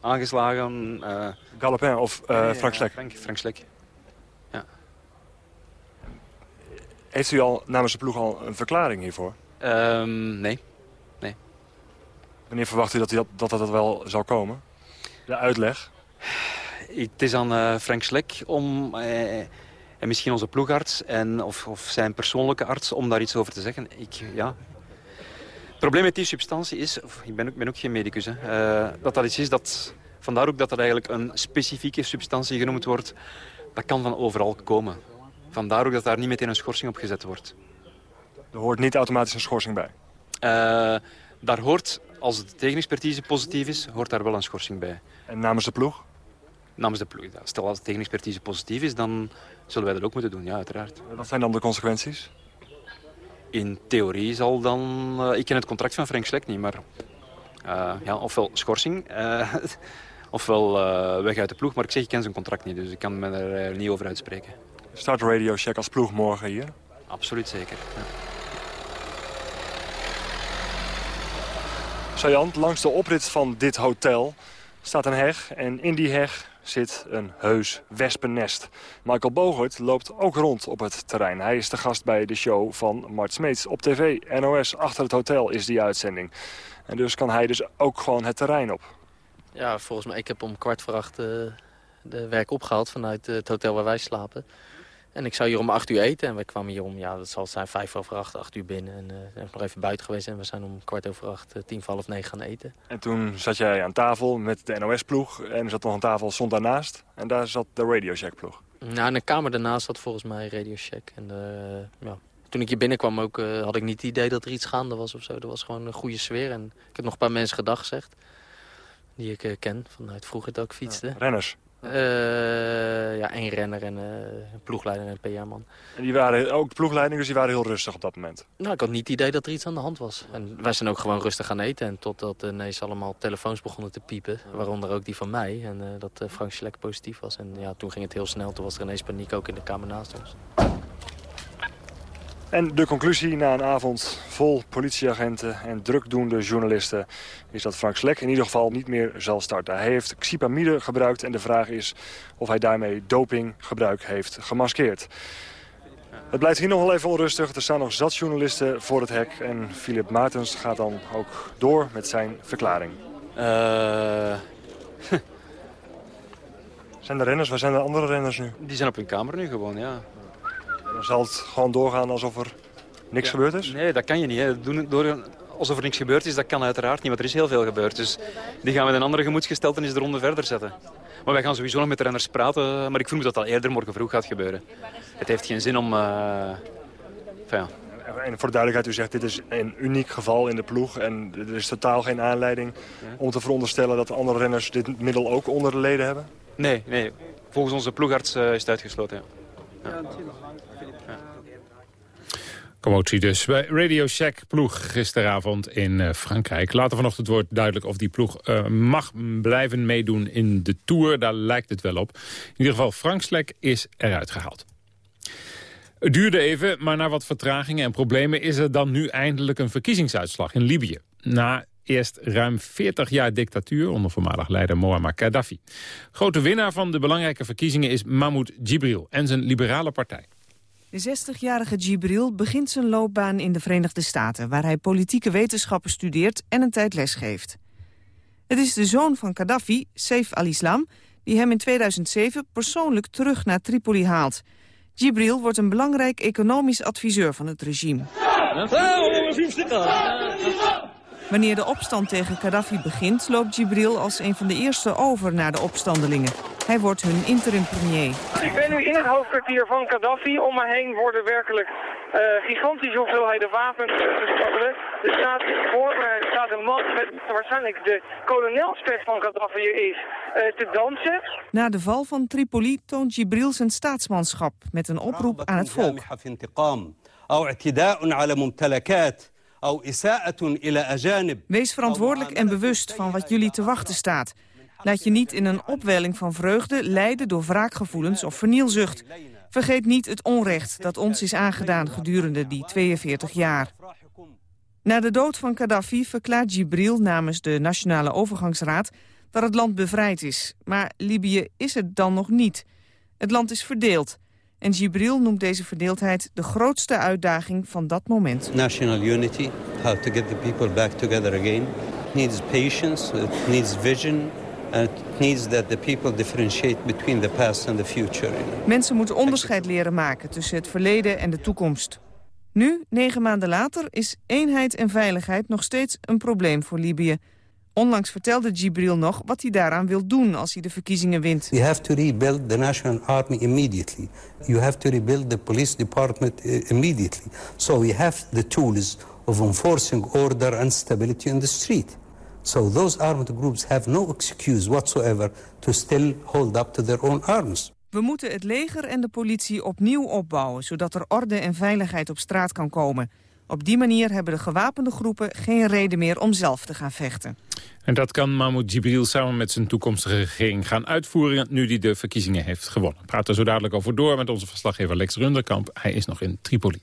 S10: aangeslagen. Uh...
S9: Galopin of nee, Frank Slek?
S10: Frank, Frank Slek. Ja.
S9: Heeft u al namens de ploeg al een verklaring hiervoor?
S10: Um, nee. nee.
S9: Wanneer verwacht u dat, dat, dat dat wel zal komen? De uitleg?
S10: Het is aan uh, Frank Slek om... Uh, en misschien onze ploegarts en, of, of, zijn persoonlijke arts om daar iets over te zeggen. Ik, ja. Het probleem met die substantie is, of, ik ben ook, ben ook geen medicus, hè, uh, dat dat iets is dat... Vandaar ook dat dat eigenlijk een specifieke substantie genoemd wordt. Dat kan van overal komen. Vandaar ook dat daar niet meteen een schorsing op gezet wordt.
S9: Er hoort niet automatisch een schorsing bij?
S10: Uh, daar hoort, als de tegenexpertise positief is, hoort daar wel een schorsing bij.
S9: En namens de ploeg?
S10: Namens de ploeg. Stel als de tegenexpertise positief is, dan zullen wij dat ook moeten doen, ja, uiteraard.
S9: Wat zijn dan de consequenties?
S10: In theorie zal dan... Uh, ik ken het contract van Frank Slek niet, maar... Uh, ja, ofwel schorsing, ofwel weg uit de ploeg. Maar ik zeg, ik ken zijn contract niet, dus ik kan me er niet over uitspreken.
S9: Start Radio Check als ploeg morgen hier?
S10: Absoluut zeker, ja.
S9: Sajant, langs de oprit van dit hotel staat een heg. En in die heg zit een heus wespennest. Michael Bogert loopt ook rond op het terrein. Hij is de gast bij de show van Mart Smeets op tv. NOS achter het hotel is die uitzending. En dus kan hij dus ook gewoon het terrein op.
S29: Ja, volgens mij, ik heb om kwart voor acht uh, de werk opgehaald vanuit het hotel waar wij slapen. En ik zou hier om acht uur eten. En we kwamen hier om, ja, dat zal zijn vijf over acht, acht uur binnen. En uh, zijn nog even buiten geweest. En we zijn om kwart over acht, uh, tien voor half negen gaan eten.
S9: En toen zat jij aan tafel met de NOS-ploeg. En er zat nog een tafel stond daarnaast. En daar zat de Radio Shack-ploeg.
S29: Nou, in de kamer daarnaast zat volgens mij Radio Shack. En uh, ja, toen ik hier binnenkwam ook, had ik niet het idee dat er iets gaande was of zo. Er was gewoon een goede sfeer. En ik heb nog een paar mensen gedag gezegd. Die ik ken vanuit vroeger dat ik fietste.
S9: Ja, renners?
S29: Uh, ja, één renner en uh, een ploegleider en een PR-man.
S9: En die waren ook ploegleiding, dus die waren heel rustig op dat moment?
S29: Nou, ik had niet het idee dat er iets aan de hand was. En wij zijn ook gewoon rustig gaan eten. En totdat ineens allemaal telefoons begonnen te piepen. Waaronder ook die van mij. En uh, dat Frank Schlek positief was. En ja, toen ging het heel snel. Toen was er ineens paniek ook in de kamer naast ons.
S9: En de conclusie na een avond vol politieagenten en drukdoende journalisten... is dat Frank Slek in ieder geval niet meer zal starten. Hij heeft xipamide gebruikt en de vraag is of hij daarmee dopinggebruik heeft gemaskeerd. Het blijft hier nog wel even onrustig. Er staan nog zat journalisten voor het hek. En Philip Maartens gaat dan ook door met zijn verklaring.
S10: Uh...
S9: zijn de renners? Waar zijn de andere renners nu?
S10: Die zijn op hun kamer nu gewoon, ja.
S9: Dan zal het gewoon doorgaan alsof er niks ja. gebeurd is?
S10: Nee, dat kan je niet. Hè. Doen door, alsof er niks gebeurd is, dat kan uiteraard niet. Want er is heel veel gebeurd. Dus die gaan met een andere gemoedsgesteldheid de ronde verder zetten. Maar wij gaan sowieso nog met de renners praten. Maar ik vermoed dat dat al eerder morgen vroeg gaat gebeuren. Het heeft geen zin om... Uh... Enfin, ja.
S9: En voor de duidelijkheid, u zegt dit is een uniek geval in de ploeg. En er is totaal geen aanleiding om te veronderstellen dat de andere renners dit middel ook onder de leden hebben?
S10: Nee, nee. volgens onze ploegarts uh, is het uitgesloten. Ja. Ja,
S3: Commotie dus bij Radio Shack ploeg gisteravond in uh, Frankrijk. Later vanochtend wordt duidelijk of die ploeg uh, mag blijven meedoen in de Tour. Daar lijkt het wel op. In ieder geval Frank Slek is eruit gehaald. Het duurde even, maar na wat vertragingen en problemen... is er dan nu eindelijk een verkiezingsuitslag in Libië. Na eerst ruim 40 jaar dictatuur onder voormalig leider Muammar Gaddafi. Grote winnaar van de belangrijke verkiezingen is Mahmoud Jibril en zijn liberale partij.
S30: De 60-jarige Jibril begint zijn loopbaan in de Verenigde Staten... waar hij politieke wetenschappen studeert en een tijd lesgeeft. Het is de zoon van Gaddafi, Saif al-Islam... die hem in 2007 persoonlijk terug naar Tripoli haalt. Jibril wordt een belangrijk economisch adviseur van het regime. Wanneer de opstand tegen Gaddafi begint... loopt Jibril als een van de eerste over naar de opstandelingen. Hij wordt hun interim premier.
S31: Ik ben nu in het hoofdkwartier van Gaddafi. Om me heen worden werkelijk gigantische hoeveelheden wapens geschoten. Er staat voor, er staat een man met waarschijnlijk de kolonelspet van Gaddafi is te dansen.
S30: Na de val van Tripoli toont Gibril zijn staatsmanschap met een oproep aan het volk. Wees verantwoordelijk en bewust van wat jullie te wachten staat. Laat je niet in een opwelling van vreugde leiden door wraakgevoelens of vernielzucht. Vergeet niet het onrecht dat ons is aangedaan gedurende die 42 jaar. Na de dood van Gaddafi verklaart Gibril namens de Nationale Overgangsraad dat het land bevrijd is. Maar Libië is het dan nog niet. Het land is verdeeld. En Gibril noemt deze verdeeldheid de grootste uitdaging van dat moment.
S32: National unity, how to get the people back together again. It needs patience, it needs vision, and it needs that the people differentiate between the past and the future.
S30: Mensen moeten onderscheid leren maken tussen het verleden en de toekomst. Nu, negen maanden later, is eenheid en veiligheid nog steeds een probleem voor Libië. Onlangs vertelde Gibril nog wat hij daaraan wil doen als hij de verkiezingen wint.
S32: You have to rebuild the national army immediately. You have to rebuild the police department uh, immediately. So we have the tools of enforcing order and stability in the street. So those armed groups have no excuse whatsoever to still hold up to their own arms.
S30: We moeten het leger en de politie opnieuw opbouwen... zodat er orde en veiligheid op straat kan komen. Op die manier hebben de gewapende groepen geen reden meer om zelf te gaan vechten.
S3: En dat kan Mahmoud Jibril samen met zijn toekomstige regering gaan uitvoeren... nu hij de verkiezingen heeft gewonnen. We praten er zo dadelijk over door met onze verslaggever Lex Runderkamp. Hij is nog in Tripoli.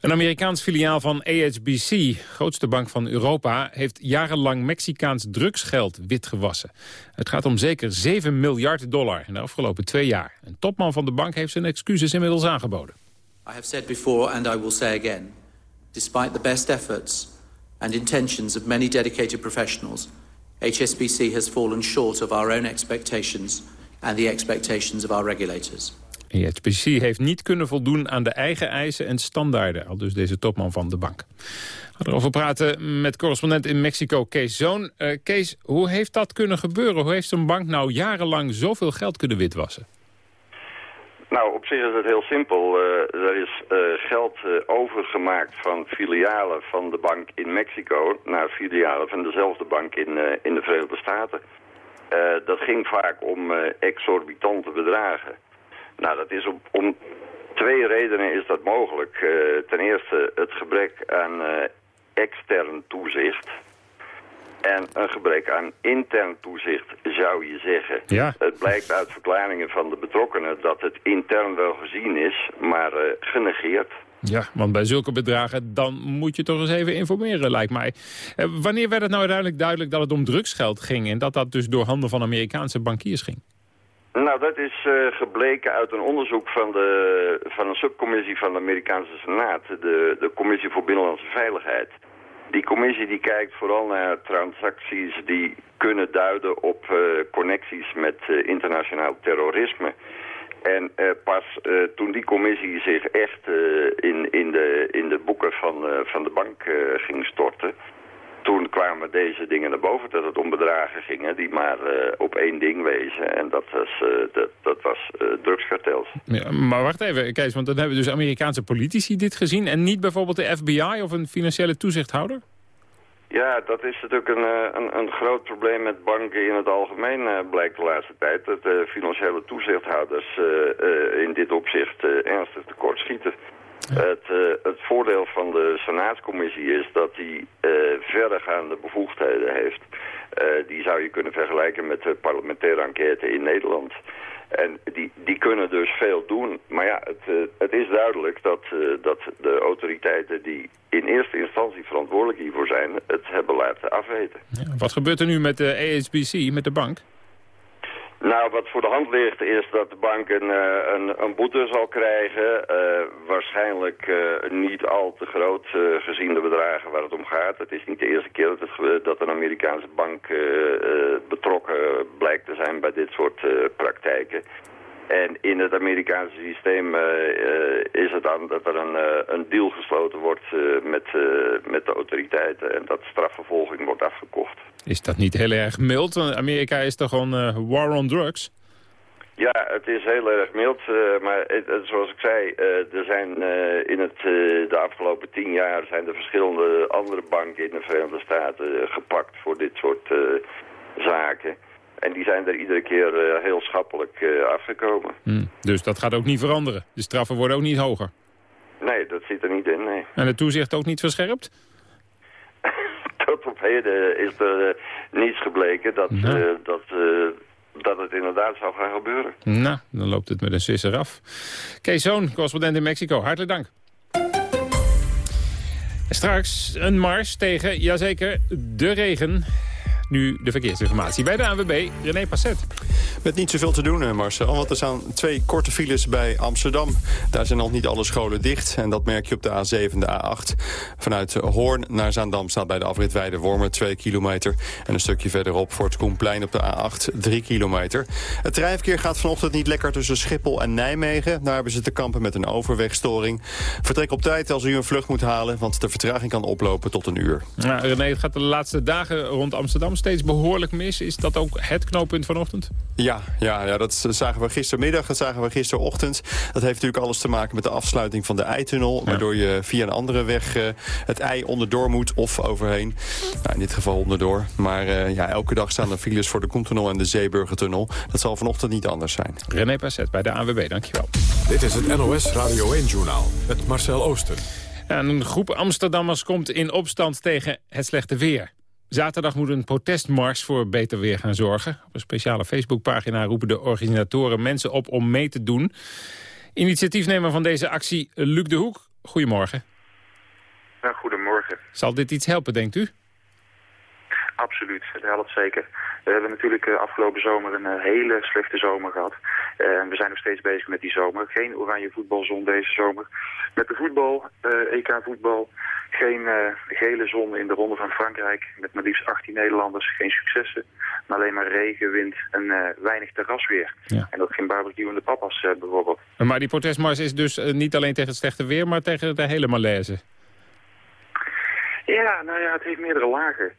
S3: Een Amerikaans filiaal van AHBC, grootste bank van Europa... heeft jarenlang Mexicaans drugsgeld witgewassen. Het gaat om zeker 7 miljard dollar in de afgelopen twee jaar. Een topman van de bank heeft zijn excuses inmiddels aangeboden.
S33: I have said before and I will say again, despite the best efforts and intentions of many dedicated professionals, HSBC has fallen short of our own expectations and the expectations of our regulators.
S3: HSBC heeft niet kunnen voldoen aan de eigen eisen en standaarden, al dus deze topman van de bank. We gaan erover praten met correspondent in Mexico, Kees Zoon. Uh, Kees, hoe heeft dat kunnen gebeuren? Hoe heeft een bank nou jarenlang zoveel geld kunnen witwassen?
S34: Nou, op zich is het heel simpel. Uh, er is uh, geld overgemaakt van filialen van de bank in Mexico... naar filialen van dezelfde bank in, in de Verenigde Staten. dat ging vaak om exorbitante bedragen. Nou, dat is om, om twee redenen is dat mogelijk. ten eerste het gebrek aan extern toezicht... En een gebrek aan intern toezicht, zou je zeggen.
S3: Ja.
S34: Het blijkt uit verklaringen van de betrokkenen dat het intern wel gezien is, maar uh, genegeerd.
S3: Ja, want bij zulke bedragen, dan moet je toch eens even informeren, lijkt mij. Eh, wanneer werd het nou uiteindelijk duidelijk dat het om drugsgeld ging... en dat dat dus door handen van Amerikaanse bankiers ging?
S34: Nou, dat is uh, gebleken uit een onderzoek van, de, van een subcommissie van de Amerikaanse Senaat... de, de Commissie voor Binnenlandse Veiligheid... Die commissie die kijkt vooral naar transacties die kunnen duiden op uh, connecties met uh, internationaal terrorisme. En pas toen die commissie zich echt in, in, de, in de boeken van, van de bank ging storten toen kwamen deze dingen naar boven dat het om bedragen gingen die maar uh, op één ding wezen. En dat was, uh, dat, dat was uh, drugskartels.
S3: Ja, maar wacht even, Kees, want dan hebben dus Amerikaanse politici dit gezien... en niet bijvoorbeeld de FBI of een financiële toezichthouder?
S34: Ja, dat is natuurlijk een, een, een groot probleem met banken in het algemeen, blijkt de laatste tijd. Dat financiële toezichthouders in dit opzicht ernstig tekortschieten. Het, uh, het, voordeel van de Senaatscommissie is dat die uh, verdergaande bevoegdheden heeft. Uh, die zou je kunnen vergelijken met de parlementaire enquête in Nederland. En die, die kunnen dus veel doen. Maar ja, het, het is duidelijk dat, dat de autoriteiten die in eerste instantie verantwoordelijk hiervoor zijn... het hebben laten afweten.
S3: Wat gebeurt er nu met de ASBC, met de bank?
S34: Nou, wat voor de hand ligt is dat de bank een, uh, een, boete zal krijgen. Uh, waarschijnlijk uh, niet al te groot gezien de bedragen waar het om gaat. Het is niet de eerste keer dat, het, dat een Amerikaanse bank betrokken blijkt te zijn bij dit soort praktijken. En in het Amerikaanse systeem uh, is het dan dat er een, uh, een deal gesloten wordt met, met de autoriteiten en dat strafvervolging wordt afgekocht.
S3: Is dat niet heel erg mild? Amerika is toch gewoon war on drugs?
S34: Ja, het is heel erg mild, maar het, het, zoals ik zei, er zijn in het, de afgelopen tien jaar zijn er verschillende andere banken in de Verenigde Staten gepakt voor dit soort zaken. En die zijn er iedere keer heel schappelijk afgekomen.
S3: Hmm. Dus dat gaat ook niet veranderen? De straffen worden ook niet hoger?
S34: Nee, dat zit er niet in, nee.
S3: En het toezicht ook niet verscherpt?
S34: Tot op heden is er niets gebleken dat, nou. dat dat het inderdaad zou gaan gebeuren.
S3: Nou, dan loopt het met een sisser af. Kees Zoon, correspondent in Mexico. Hartelijk dank. Straks een mars tegen, jazeker, de regen. Nu de verkeersinformatie bij de ANWB, René Passet.
S26: Met niet zoveel te doen, eh, Marcel. Want er staan twee korte files bij Amsterdam. Daar zijn nog niet alle scholen dicht. En dat merk je op de A7 en de A8. Vanuit Hoorn naar Zaandam staat bij de afrit Weide-Wormen 2 kilometer. En een stukje verderop voor het Koenplein op de A8 3 kilometer. Het treinverkeer gaat vanochtend niet lekker tussen Schiphol en Nijmegen. Daar hebben ze te kampen met een overwegstoring. Vertrek op tijd als u een vlucht moet halen, want de vertraging kan oplopen tot een uur.
S3: Ja, René, het gaat de laatste dagen rond Amsterdam steeds behoorlijk mis. Is dat ook het knooppunt vanochtend?
S26: Ja, ja, ja, dat zagen we gistermiddag, dat zagen we gisterochtend. Dat heeft natuurlijk alles te maken met de afsluiting van de eitunnel... waardoor je via een andere weg uh, het ei onderdoor moet of overheen. Nou, in dit geval onderdoor. Maar uh, ja, elke dag staan er files voor de Koentunnel en de Zeeburgertunnel. Dat zal vanochtend niet anders zijn.
S3: René Passet bij de ANWB, dankjewel.
S2: Dit is het NOS Radio 1-journaal met Marcel Ooster.
S3: een groep Amsterdammers komt in opstand tegen het slechte weer. Zaterdag moet een protestmars voor beter weer gaan zorgen. Op een speciale Facebookpagina roepen de organisatoren mensen op om mee te doen. Initiatiefnemer van deze actie, Luc de Hoek. Goedemorgen.
S35: Ja, goedemorgen.
S3: Zal dit iets helpen, denkt u?
S35: Absoluut, het helpt zeker. We hebben natuurlijk uh, afgelopen zomer een uh, hele slechte zomer gehad. Uh, we zijn nog steeds bezig met die zomer. Geen oranje voetbalzon deze zomer. Met de voetbal, EK voetbal, geen gele zon in de Ronde van Frankrijk. Met maar liefst 18 Nederlanders, geen successen. Maar alleen maar regen, wind en weinig terrasweer. Ja. En dat geen barbecue in de papas bijvoorbeeld.
S3: Maar die protestmars is dus niet alleen tegen het slechte weer, maar tegen de hele malaise.
S35: Ja, nou ja, het heeft meerdere lagen.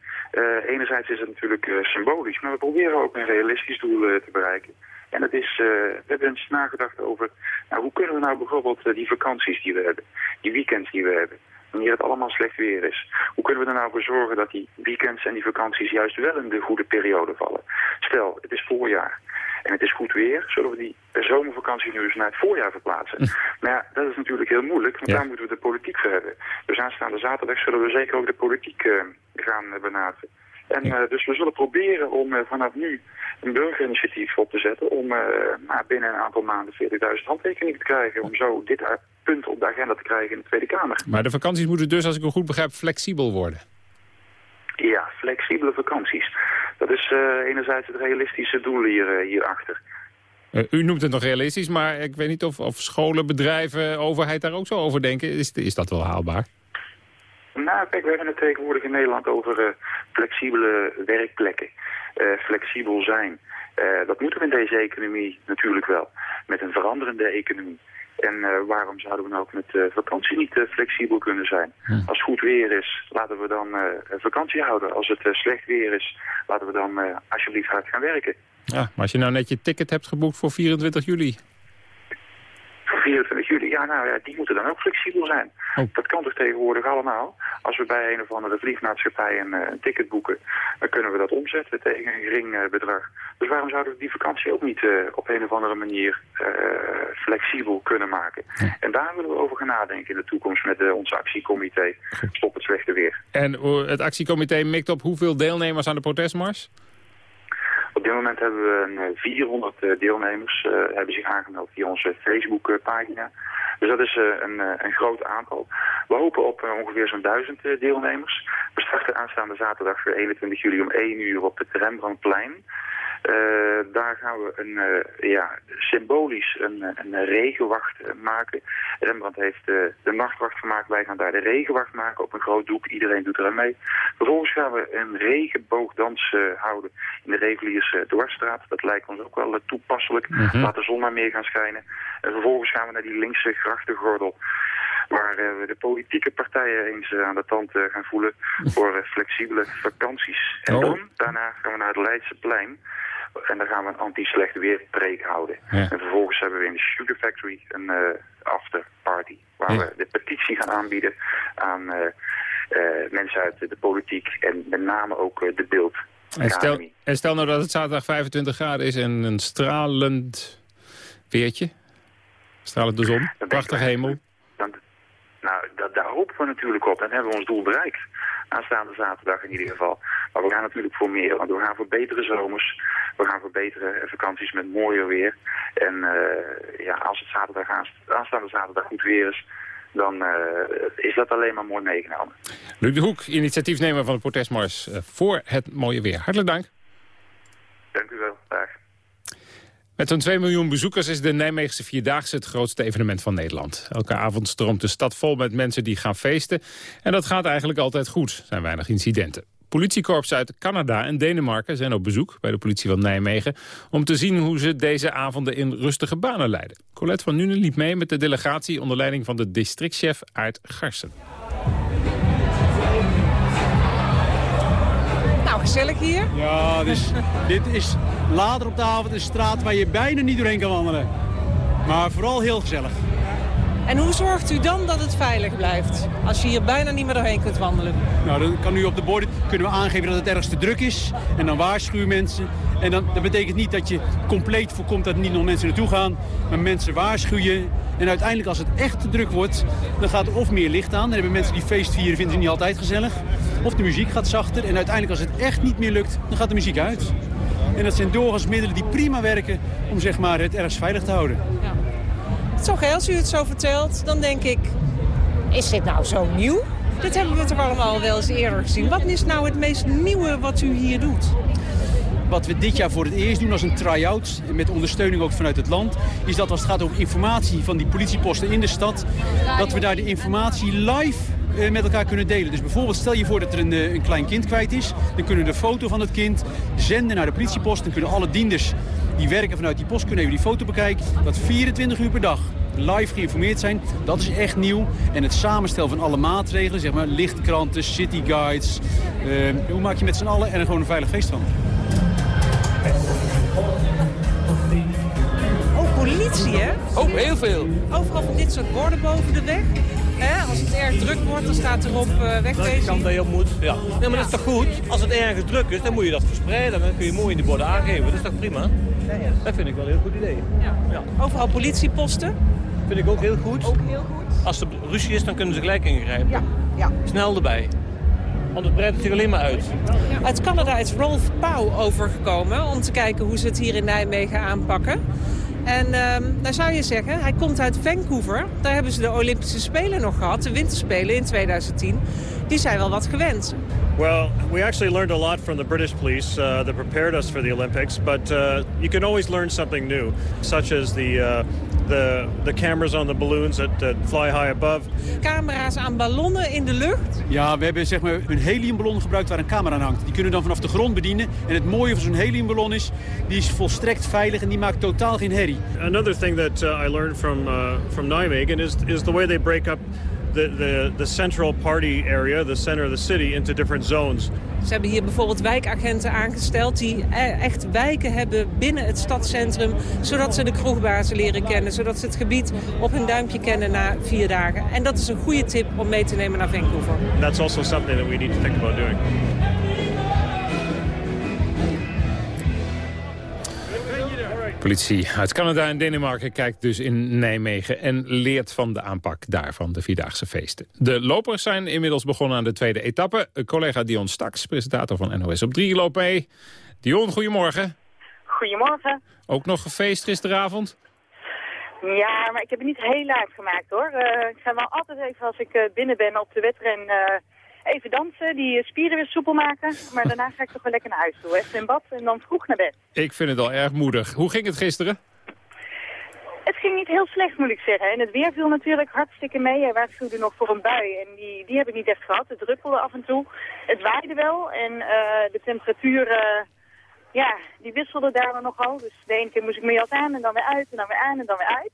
S35: Enerzijds is het natuurlijk symbolisch, maar we proberen ook een realistisch doel te bereiken. En dat is, we hebben eens nagedacht over, nou, hoe kunnen we nou bijvoorbeeld die vakanties die we hebben, die weekends die we hebben, wanneer het allemaal slecht weer is. Hoe kunnen we er nou voor zorgen dat die weekends en die vakanties juist wel in de goede periode vallen? Stel, het is voorjaar en het is goed weer, zullen we die zomervakantie nu eens naar het voorjaar verplaatsen. Hm. Maar ja, dat is natuurlijk heel moeilijk, want daar moeten we de politiek voor hebben. Dus aanstaande zaterdag zullen we zeker ook de politiek uh, gaan benaderen. En uh, dus we zullen proberen om uh, vanaf nu een burgerinitiatief op te zetten om nou, binnen een aantal maanden 40.000 handtekeningen te krijgen. Om zo dit punt op de agenda te krijgen in de Tweede Kamer.
S3: Maar de vakanties moeten dus, als ik het goed begrijp, flexibel worden.
S35: Ja, flexibele vakanties. Dat is uh, enerzijds het realistische doel hier, uh, hierachter.
S3: Uh, u noemt het nog realistisch, maar ik weet niet of, of scholen, bedrijven, overheid daar ook zo over denken. Is, is dat wel haalbaar?
S35: Nou, kijk, we hebben het tegenwoordig in Nederland over flexibele werkplekken. flexibel zijn. dat moeten we in deze economie natuurlijk wel. Met een veranderende economie. En uh, waarom zouden we nou ook met uh, vakantie niet uh, flexibel kunnen zijn? Hm. Als het goed weer is, laten we dan vakantie houden. Als het slecht weer is, laten we dan alsjeblieft hard gaan werken.
S3: Ja, maar als je nou net je ticket hebt geboekt voor 24 juli...
S35: Voor 24 juli, ja, nou ja, die moeten dan ook flexibel zijn. Oh. Dat kan toch tegenwoordig allemaal? Als we bij een of andere vliegmaatschappij een, een ticket boeken, dan kunnen we dat omzetten tegen een gering bedrag. Dus waarom zouden we die vakantie ook niet uh, op een of andere manier uh, flexibel kunnen maken? Ja. En daar willen we over gaan nadenken in de toekomst met uh, ons actiecomité Stop het slechte weer.
S3: En het actiecomité mikt op hoeveel deelnemers aan de protestmars?
S35: Op dit moment hebben we een 400 deelnemers hebben zich aangemeld via onze Facebookpagina. Dus dat is een, een groot aantal. We hopen op ongeveer zo'n duizend deelnemers. We starten aanstaande zaterdag 21 juli om 1 uur op het Rembrandtplein. Uh, daar gaan we een, uh, ja, symbolisch een, een regenwacht maken. Rembrandt heeft de nachtwacht gemaakt. Wij gaan daar de regenwacht maken op een groot doek. Iedereen doet er aan mee. Vervolgens gaan we een regenboogdans houden in de reguliers dwarsstraat. Dat lijkt ons ook wel toepasselijk. Mm -hmm. Laat de zon maar meer gaan schijnen. En vervolgens gaan we naar die linkse grachtengordel waar we de politieke partijen eens aan de tand gaan voelen voor flexibele vakanties. En oh. dan, daarna gaan we naar het Leidseplein En dan gaan we een anti-slecht weerpreek houden.
S3: Ja.
S35: En vervolgens hebben we in de Sugar Factory een eh afterparty. Waar
S3: Ja.
S35: we de petitie gaan aanbieden aan eh, eh, mensen uit de politiek. En met name ook eh, de beeld.
S3: En stel, en stel nou dat het zaterdag 25 graden is en een stralend weertje. Stralende zon, prachtige hemel.
S35: Dat, daar hopen we natuurlijk op. Dan hebben we ons doel bereikt. Aanstaande zaterdag in ieder geval. Maar we gaan natuurlijk voor meer. Want we gaan voor betere zomers. We gaan voor betere vakanties met mooier weer. En eh, ja, als het zaterdag aanst- aanstaande zaterdag goed weer is... dan eh, is dat alleen maar mooi meegenomen.
S3: Luc de Hoek, initiatiefnemer van de protestmars eh, voor het mooie weer. Hartelijk dank.
S35: Dank u wel. Dag.
S3: Met zo'n 2 miljoen bezoekers is de Nijmeegse Vierdaagse het grootste evenement van Nederland. Elke avond stroomt de stad vol met mensen die gaan feesten. En dat gaat eigenlijk altijd goed. Er zijn weinig incidenten. Politiekorps uit Canada en Denemarken zijn op bezoek bij de politie van Nijmegen... om te zien hoe ze deze avonden in rustige banen leiden. Colette van Nuenen liep mee met de delegatie onder leiding van de districtchef Aart Garsen.
S36: Gezellig hier.
S37: Ja, dus dit is later op de avond een straat waar je bijna niet doorheen kan wandelen. Maar vooral heel gezellig.
S36: En hoe zorgt u dan dat het veilig blijft? Als je hier bijna niet meer doorheen kunt wandelen.
S37: Nou, dan kan nu op de borden kunnen we aangeven dat het ergens te druk is. En dan waarschuwen mensen. En dan, dat betekent niet dat je compleet voorkomt dat er niet nog mensen naartoe gaan. Maar mensen waarschuwen. En uiteindelijk als het echt te druk wordt, dan gaat er of meer licht aan. Dan hebben mensen die feest vieren, vinden ze niet altijd gezellig. Of de muziek gaat zachter. En uiteindelijk als het echt niet meer lukt, dan gaat de muziek uit. En dat zijn doorgaans middelen die prima werken om zeg maar, het ergens veilig te houden.
S36: Toch, als u het zo vertelt, dan denk ik... Is dit nou zo nieuw? Dit hebben we toch allemaal wel eens eerder gezien. Wat is nou het meest nieuwe wat u hier doet?
S37: Wat we dit jaar voor het eerst doen als een try-out, met ondersteuning ook vanuit het land, is dat als het gaat over informatie van die politieposten in de stad, dat we daar de informatie live eh, met elkaar kunnen delen. Dus bijvoorbeeld stel je voor dat er een, eh, een klein kind kwijt is, dan kunnen we de foto van het kind zenden naar de politiepost. Dan kunnen alle dienders die werken vanuit die post kunnen even die foto bekijken. Dat 24 uur per dag live geïnformeerd zijn, dat is echt nieuw. En het samenstellen van alle maatregelen, zeg maar lichtkranten, cityguides. eh, hoe maak je met z'n allen er gewoon een veilig feest van?
S36: Oh, politie, hè?
S38: Oh, heel veel.
S36: Overal van dit soort borden boven de weg. Hè? Als het erg druk wordt, dan staat erop uh,
S38: Dat
S36: wegwezen.
S38: kan dat je op moet. Ja. Nee, maar dat is toch goed? Als het ergens druk is, dan moet je dat verspreiden. Dan kun je mooi in de borden aangeven. Dat is toch prima? Dat vind ik wel een heel goed idee.
S36: Ja. Overal politieposten.
S38: Vind ik ook heel goed.
S36: Ook heel goed.
S38: Als er ruzie is, dan kunnen ze gelijk ingrijpen.
S36: Ja. ja.
S38: Snel erbij. Want het breidt het zich alleen maar uit.
S36: Uit Canada is Rolf Pauw overgekomen om te kijken hoe ze het hier in Nijmegen aanpakken. En dan zou je zeggen, hij komt uit Vancouver. Daar hebben ze de Olympische Spelen nog gehad, de Winterspelen in 2010. Die zijn wel wat gewend.
S39: Well, we actually learned a lot from the British police uh, that prepared us for the Olympics, but uh, you can always learn something new, such as the, uh, the, the cameras on the balloons that, that fly high above.
S36: Camera's aan ballonnen in de lucht.
S37: Ja, we hebben zeg maar een heliumballon gebruikt waar een camera aan hangt. Die kunnen we dan vanaf de grond bedienen. En het mooie van zo'n heliumballon is, die is volstrekt veilig en die maakt totaal geen herrie.
S39: Another thing that uh, I learned from, uh, from Nijmegen is, is the way they break up the, the, the central party area, the center of the city, into different zones.
S36: Ze hebben hier bijvoorbeeld wijkagenten aangesteld die eh, echt wijken hebben binnen het stadscentrum. Zodat ze de kroegbazen leren kennen. Zodat ze het gebied op hun duimpje kennen na vier dagen. En dat is een goede tip om mee te nemen naar Vancouver.
S39: And that's also something that we need to think about doing.
S3: Politie uit Canada en Denemarken kijkt dus in Nijmegen... en leert van de aanpak daarvan, de Vierdaagse feesten. De lopers zijn inmiddels begonnen aan de tweede etappe. Collega Dion Staks, presentator van NOS op 3, loopt mee. Dion, goedemorgen.
S40: Goedemorgen.
S3: Ook nog gefeest gisteravond?
S40: Ja, maar ik heb het niet heel laat gemaakt hoor. Eh, ik ga wel altijd even als ik eh, binnen ben op de wedren eh, even dansen, die spieren weer soepel maken. Maar daarna ga ik toch wel lekker naar huis toe. Even in bad en dan vroeg naar bed.
S3: Ik vind het al erg moedig. Hoe ging het gisteren?
S40: Het ging niet heel slecht moet ik zeggen. En het weer viel natuurlijk hartstikke mee. Hij waarschuwde nog voor een bui en die, die heb ik niet echt gehad. Het druppelde af en toe. Het waaide wel en eh, de temperatuur... eh, ja, die wisselde daar nogal. Dus de ene keer moest ik mijn jas aan en dan weer uit en dan weer aan en dan weer uit.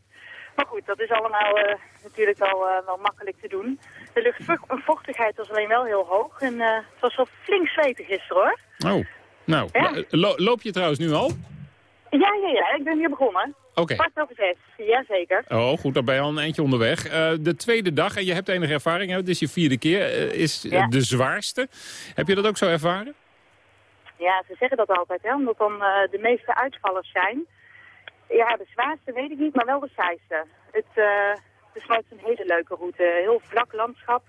S40: Maar goed, dat is allemaal eh, natuurlijk al eh, wel makkelijk te doen. De luchtvochtigheid was alleen wel heel hoog. En eh, het was wel flink zweten gisteren hoor.
S3: Oh. Nou, lo- loop je trouwens nu al?
S40: Ja, ja, ja. Ik ben weer begonnen.
S3: Oké.
S40: Kwart over zes. Jazeker.
S3: Oh, goed, dan ben je al een eindje onderweg. De tweede dag, en je hebt enige ervaring, hè, dit is je vierde keer, is
S40: Ja.
S3: de zwaarste. Heb je dat ook zo ervaren?
S40: Ja, ze zeggen dat altijd, hè, omdat dan de meeste uitvallers zijn. Ja, de zwaarste weet ik niet, maar wel de saaiste. Het, nooit een hele leuke route. Heel vlak landschap,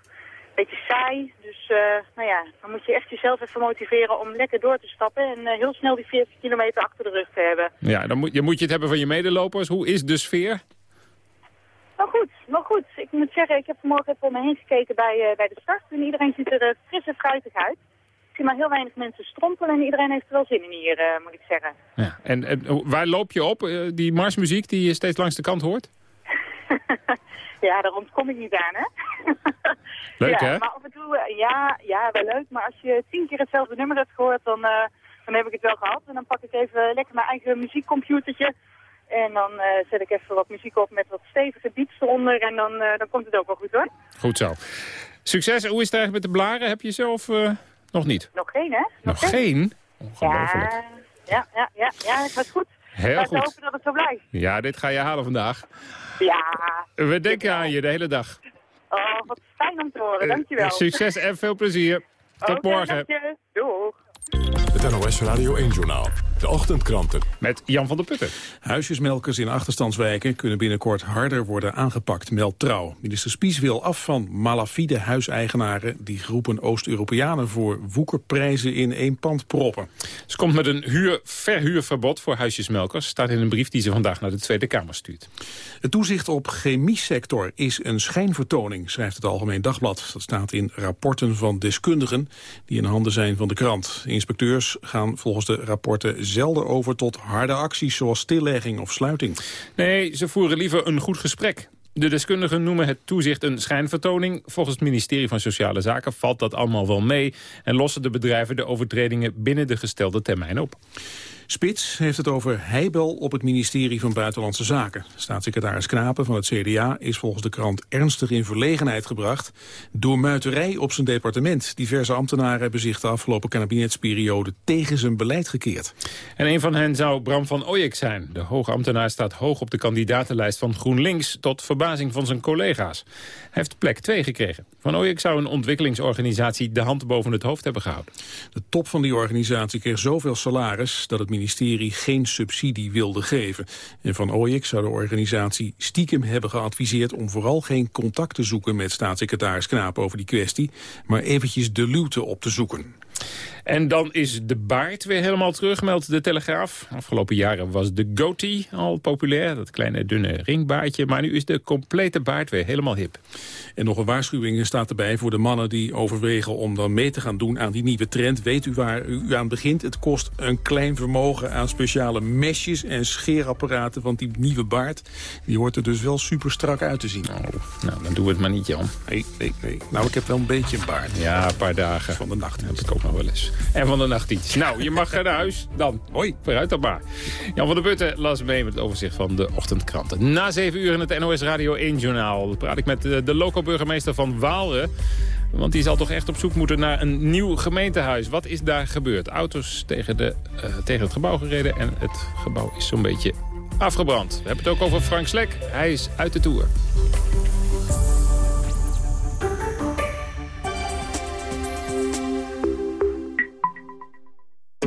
S40: beetje saai. Dus eh, nou ja, dan moet je echt jezelf even motiveren om lekker door te stappen en eh, heel snel die 40 kilometer achter de rug te hebben.
S3: Ja, dan moet, je, moet je het hebben van je medelopers. Hoe is de sfeer?
S40: Nou goed, nou goed. Ik moet zeggen, ik heb vanmorgen even om me heen gekeken bij, bij de start. En iedereen ziet er fris en fruitig uit. Ik zie maar heel weinig mensen strompelen en iedereen heeft er wel zin in hier, eh, moet ik zeggen.
S3: Ja. En, en hoe- waar loop je op? Eh, die marsmuziek die je steeds langs de kant hoort?
S40: Ja, daar ontkom ik niet aan, hè?
S3: Leuk,
S40: ja,
S3: hè?
S40: Maar af en toe, eh, ja, ja, wel leuk. Maar als je tien keer hetzelfde nummer hebt gehoord, dan, dan heb ik het wel gehad. En dan pak ik even lekker mijn eigen muziekcomputertje. En dan zet ik even wat muziek op met wat stevige beats eronder. En dan, dan komt het ook wel goed, hoor.
S3: Goed zo. Succes. Hoe is het eigenlijk met de blaren? Heb je zelf nog niet?
S40: Nog geen, hè?
S3: Nog geen? Ongelooflijk.
S40: Ja, ja, ja, ja, ja, het was goed.
S3: Heel
S40: Laten we
S3: goed.
S40: hopen dat het zo blijft.
S3: Ja, dit ga je halen vandaag.
S40: Ja.
S3: We denken aan je de hele dag.
S40: Oh, wat fijn om te horen. Dankjewel.
S3: Succes en veel plezier. Tot
S40: Oké,
S3: morgen.
S40: dank je. Doeg.
S2: Het NOS Radio 1-journaal. De ochtendkranten.
S3: Met Jan van der Putten.
S1: Huisjesmelkers in achterstandswijken kunnen binnenkort harder worden aangepakt, meldt Trouw. Minister Spies wil af van malafide huiseigenaren... die groepen Oost-Europeanen voor woekerprijzen in één pand proppen.
S3: Ze komt met een huur, verhuurverbod voor huisjesmelkers. Staat in een brief die ze vandaag naar de Tweede Kamer stuurt.
S1: Het toezicht op chemiesector is een schijnvertoning, schrijft het Algemeen Dagblad. Dat staat in rapporten van deskundigen die in handen zijn van de krant. Inspecteurs gaan volgens de rapporten zelden over tot harde acties... zoals stillegging of sluiting.
S3: Nee, ze voeren liever een goed gesprek. De deskundigen noemen het toezicht een schijnvertoning. Volgens het ministerie van Sociale Zaken valt dat allemaal wel mee... en lossen de bedrijven de overtredingen binnen de gestelde termijn op.
S1: Spits heeft het over heibel op het ministerie van Buitenlandse Zaken. Staatssecretaris Knapen van het CDA is volgens de krant ernstig in verlegenheid gebracht... door muiterij op zijn departement. Diverse ambtenaren hebben zich de afgelopen kabinetsperiode tegen zijn beleid gekeerd.
S3: En een van hen zou Bram van Ooyek zijn. De hoge ambtenaar staat hoog op de kandidatenlijst van GroenLinks... tot verbazing van zijn collega's. Hij heeft plek 2 gekregen. Van Ooyek zou een ontwikkelingsorganisatie de hand boven het hoofd hebben gehouden.
S1: De top van die organisatie kreeg zoveel salaris dat het ministerie geen subsidie wilde geven. En Van Ooyek zou de organisatie stiekem hebben geadviseerd om vooral geen contact te zoeken met staatssecretaris Knaap over die kwestie, maar eventjes de luwte op te zoeken.
S3: En dan is de baard weer helemaal terug, meldt de Telegraaf. Afgelopen jaren was de goatee al populair, dat kleine dunne ringbaardje. Maar nu is de complete baard weer helemaal hip.
S1: En nog een waarschuwing staat erbij voor de mannen die overwegen om dan mee te gaan doen aan die nieuwe trend. Weet u waar u aan begint? Het kost een klein vermogen aan speciale mesjes en scheerapparaten, want die nieuwe baard, die hoort er dus wel super strak uit te zien.
S3: nou, dan doen we het maar niet, Jan.
S1: Nee, nee, nee. Nou, ik heb wel een beetje een baard.
S3: Ja, een paar dagen.
S1: Van de nacht.
S3: heb ik ook nog wel eens. En van de nacht iets. Nou, je mag naar huis. Dan. Hoi. Vooruit dan maar. Jan van der Putten las mee met het overzicht van de ochtendkranten. Na zeven uur in het NOS Radio 1-journaal praat ik met de, de loco-burgemeester van Waalre. Want die zal toch echt op zoek moeten naar een nieuw gemeentehuis. Wat is daar gebeurd? Auto's tegen, de, eh, tegen het gebouw gereden en het gebouw is zo'n beetje afgebrand. We hebben het ook over Frank Slek. Hij is uit de Tour.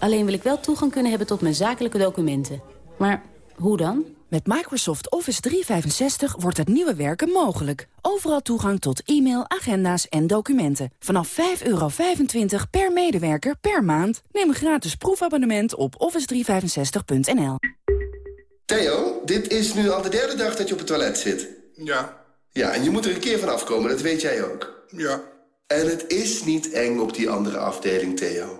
S41: Alleen wil ik wel toegang kunnen hebben tot mijn zakelijke documenten. Maar hoe dan?
S30: Met Microsoft Office 365 wordt het nieuwe werken mogelijk. Overal toegang tot e-mail, agenda's en documenten. Vanaf 5,25 per medewerker per maand. Neem een gratis proefabonnement op office365.nl.
S42: Theo, dit is nu al de derde dag dat je op het toilet zit.
S43: Ja,
S42: Ja, en je moet er een keer van afkomen, dat weet jij ook.
S43: ja.
S42: En het is niet eng op die andere afdeling, Theo.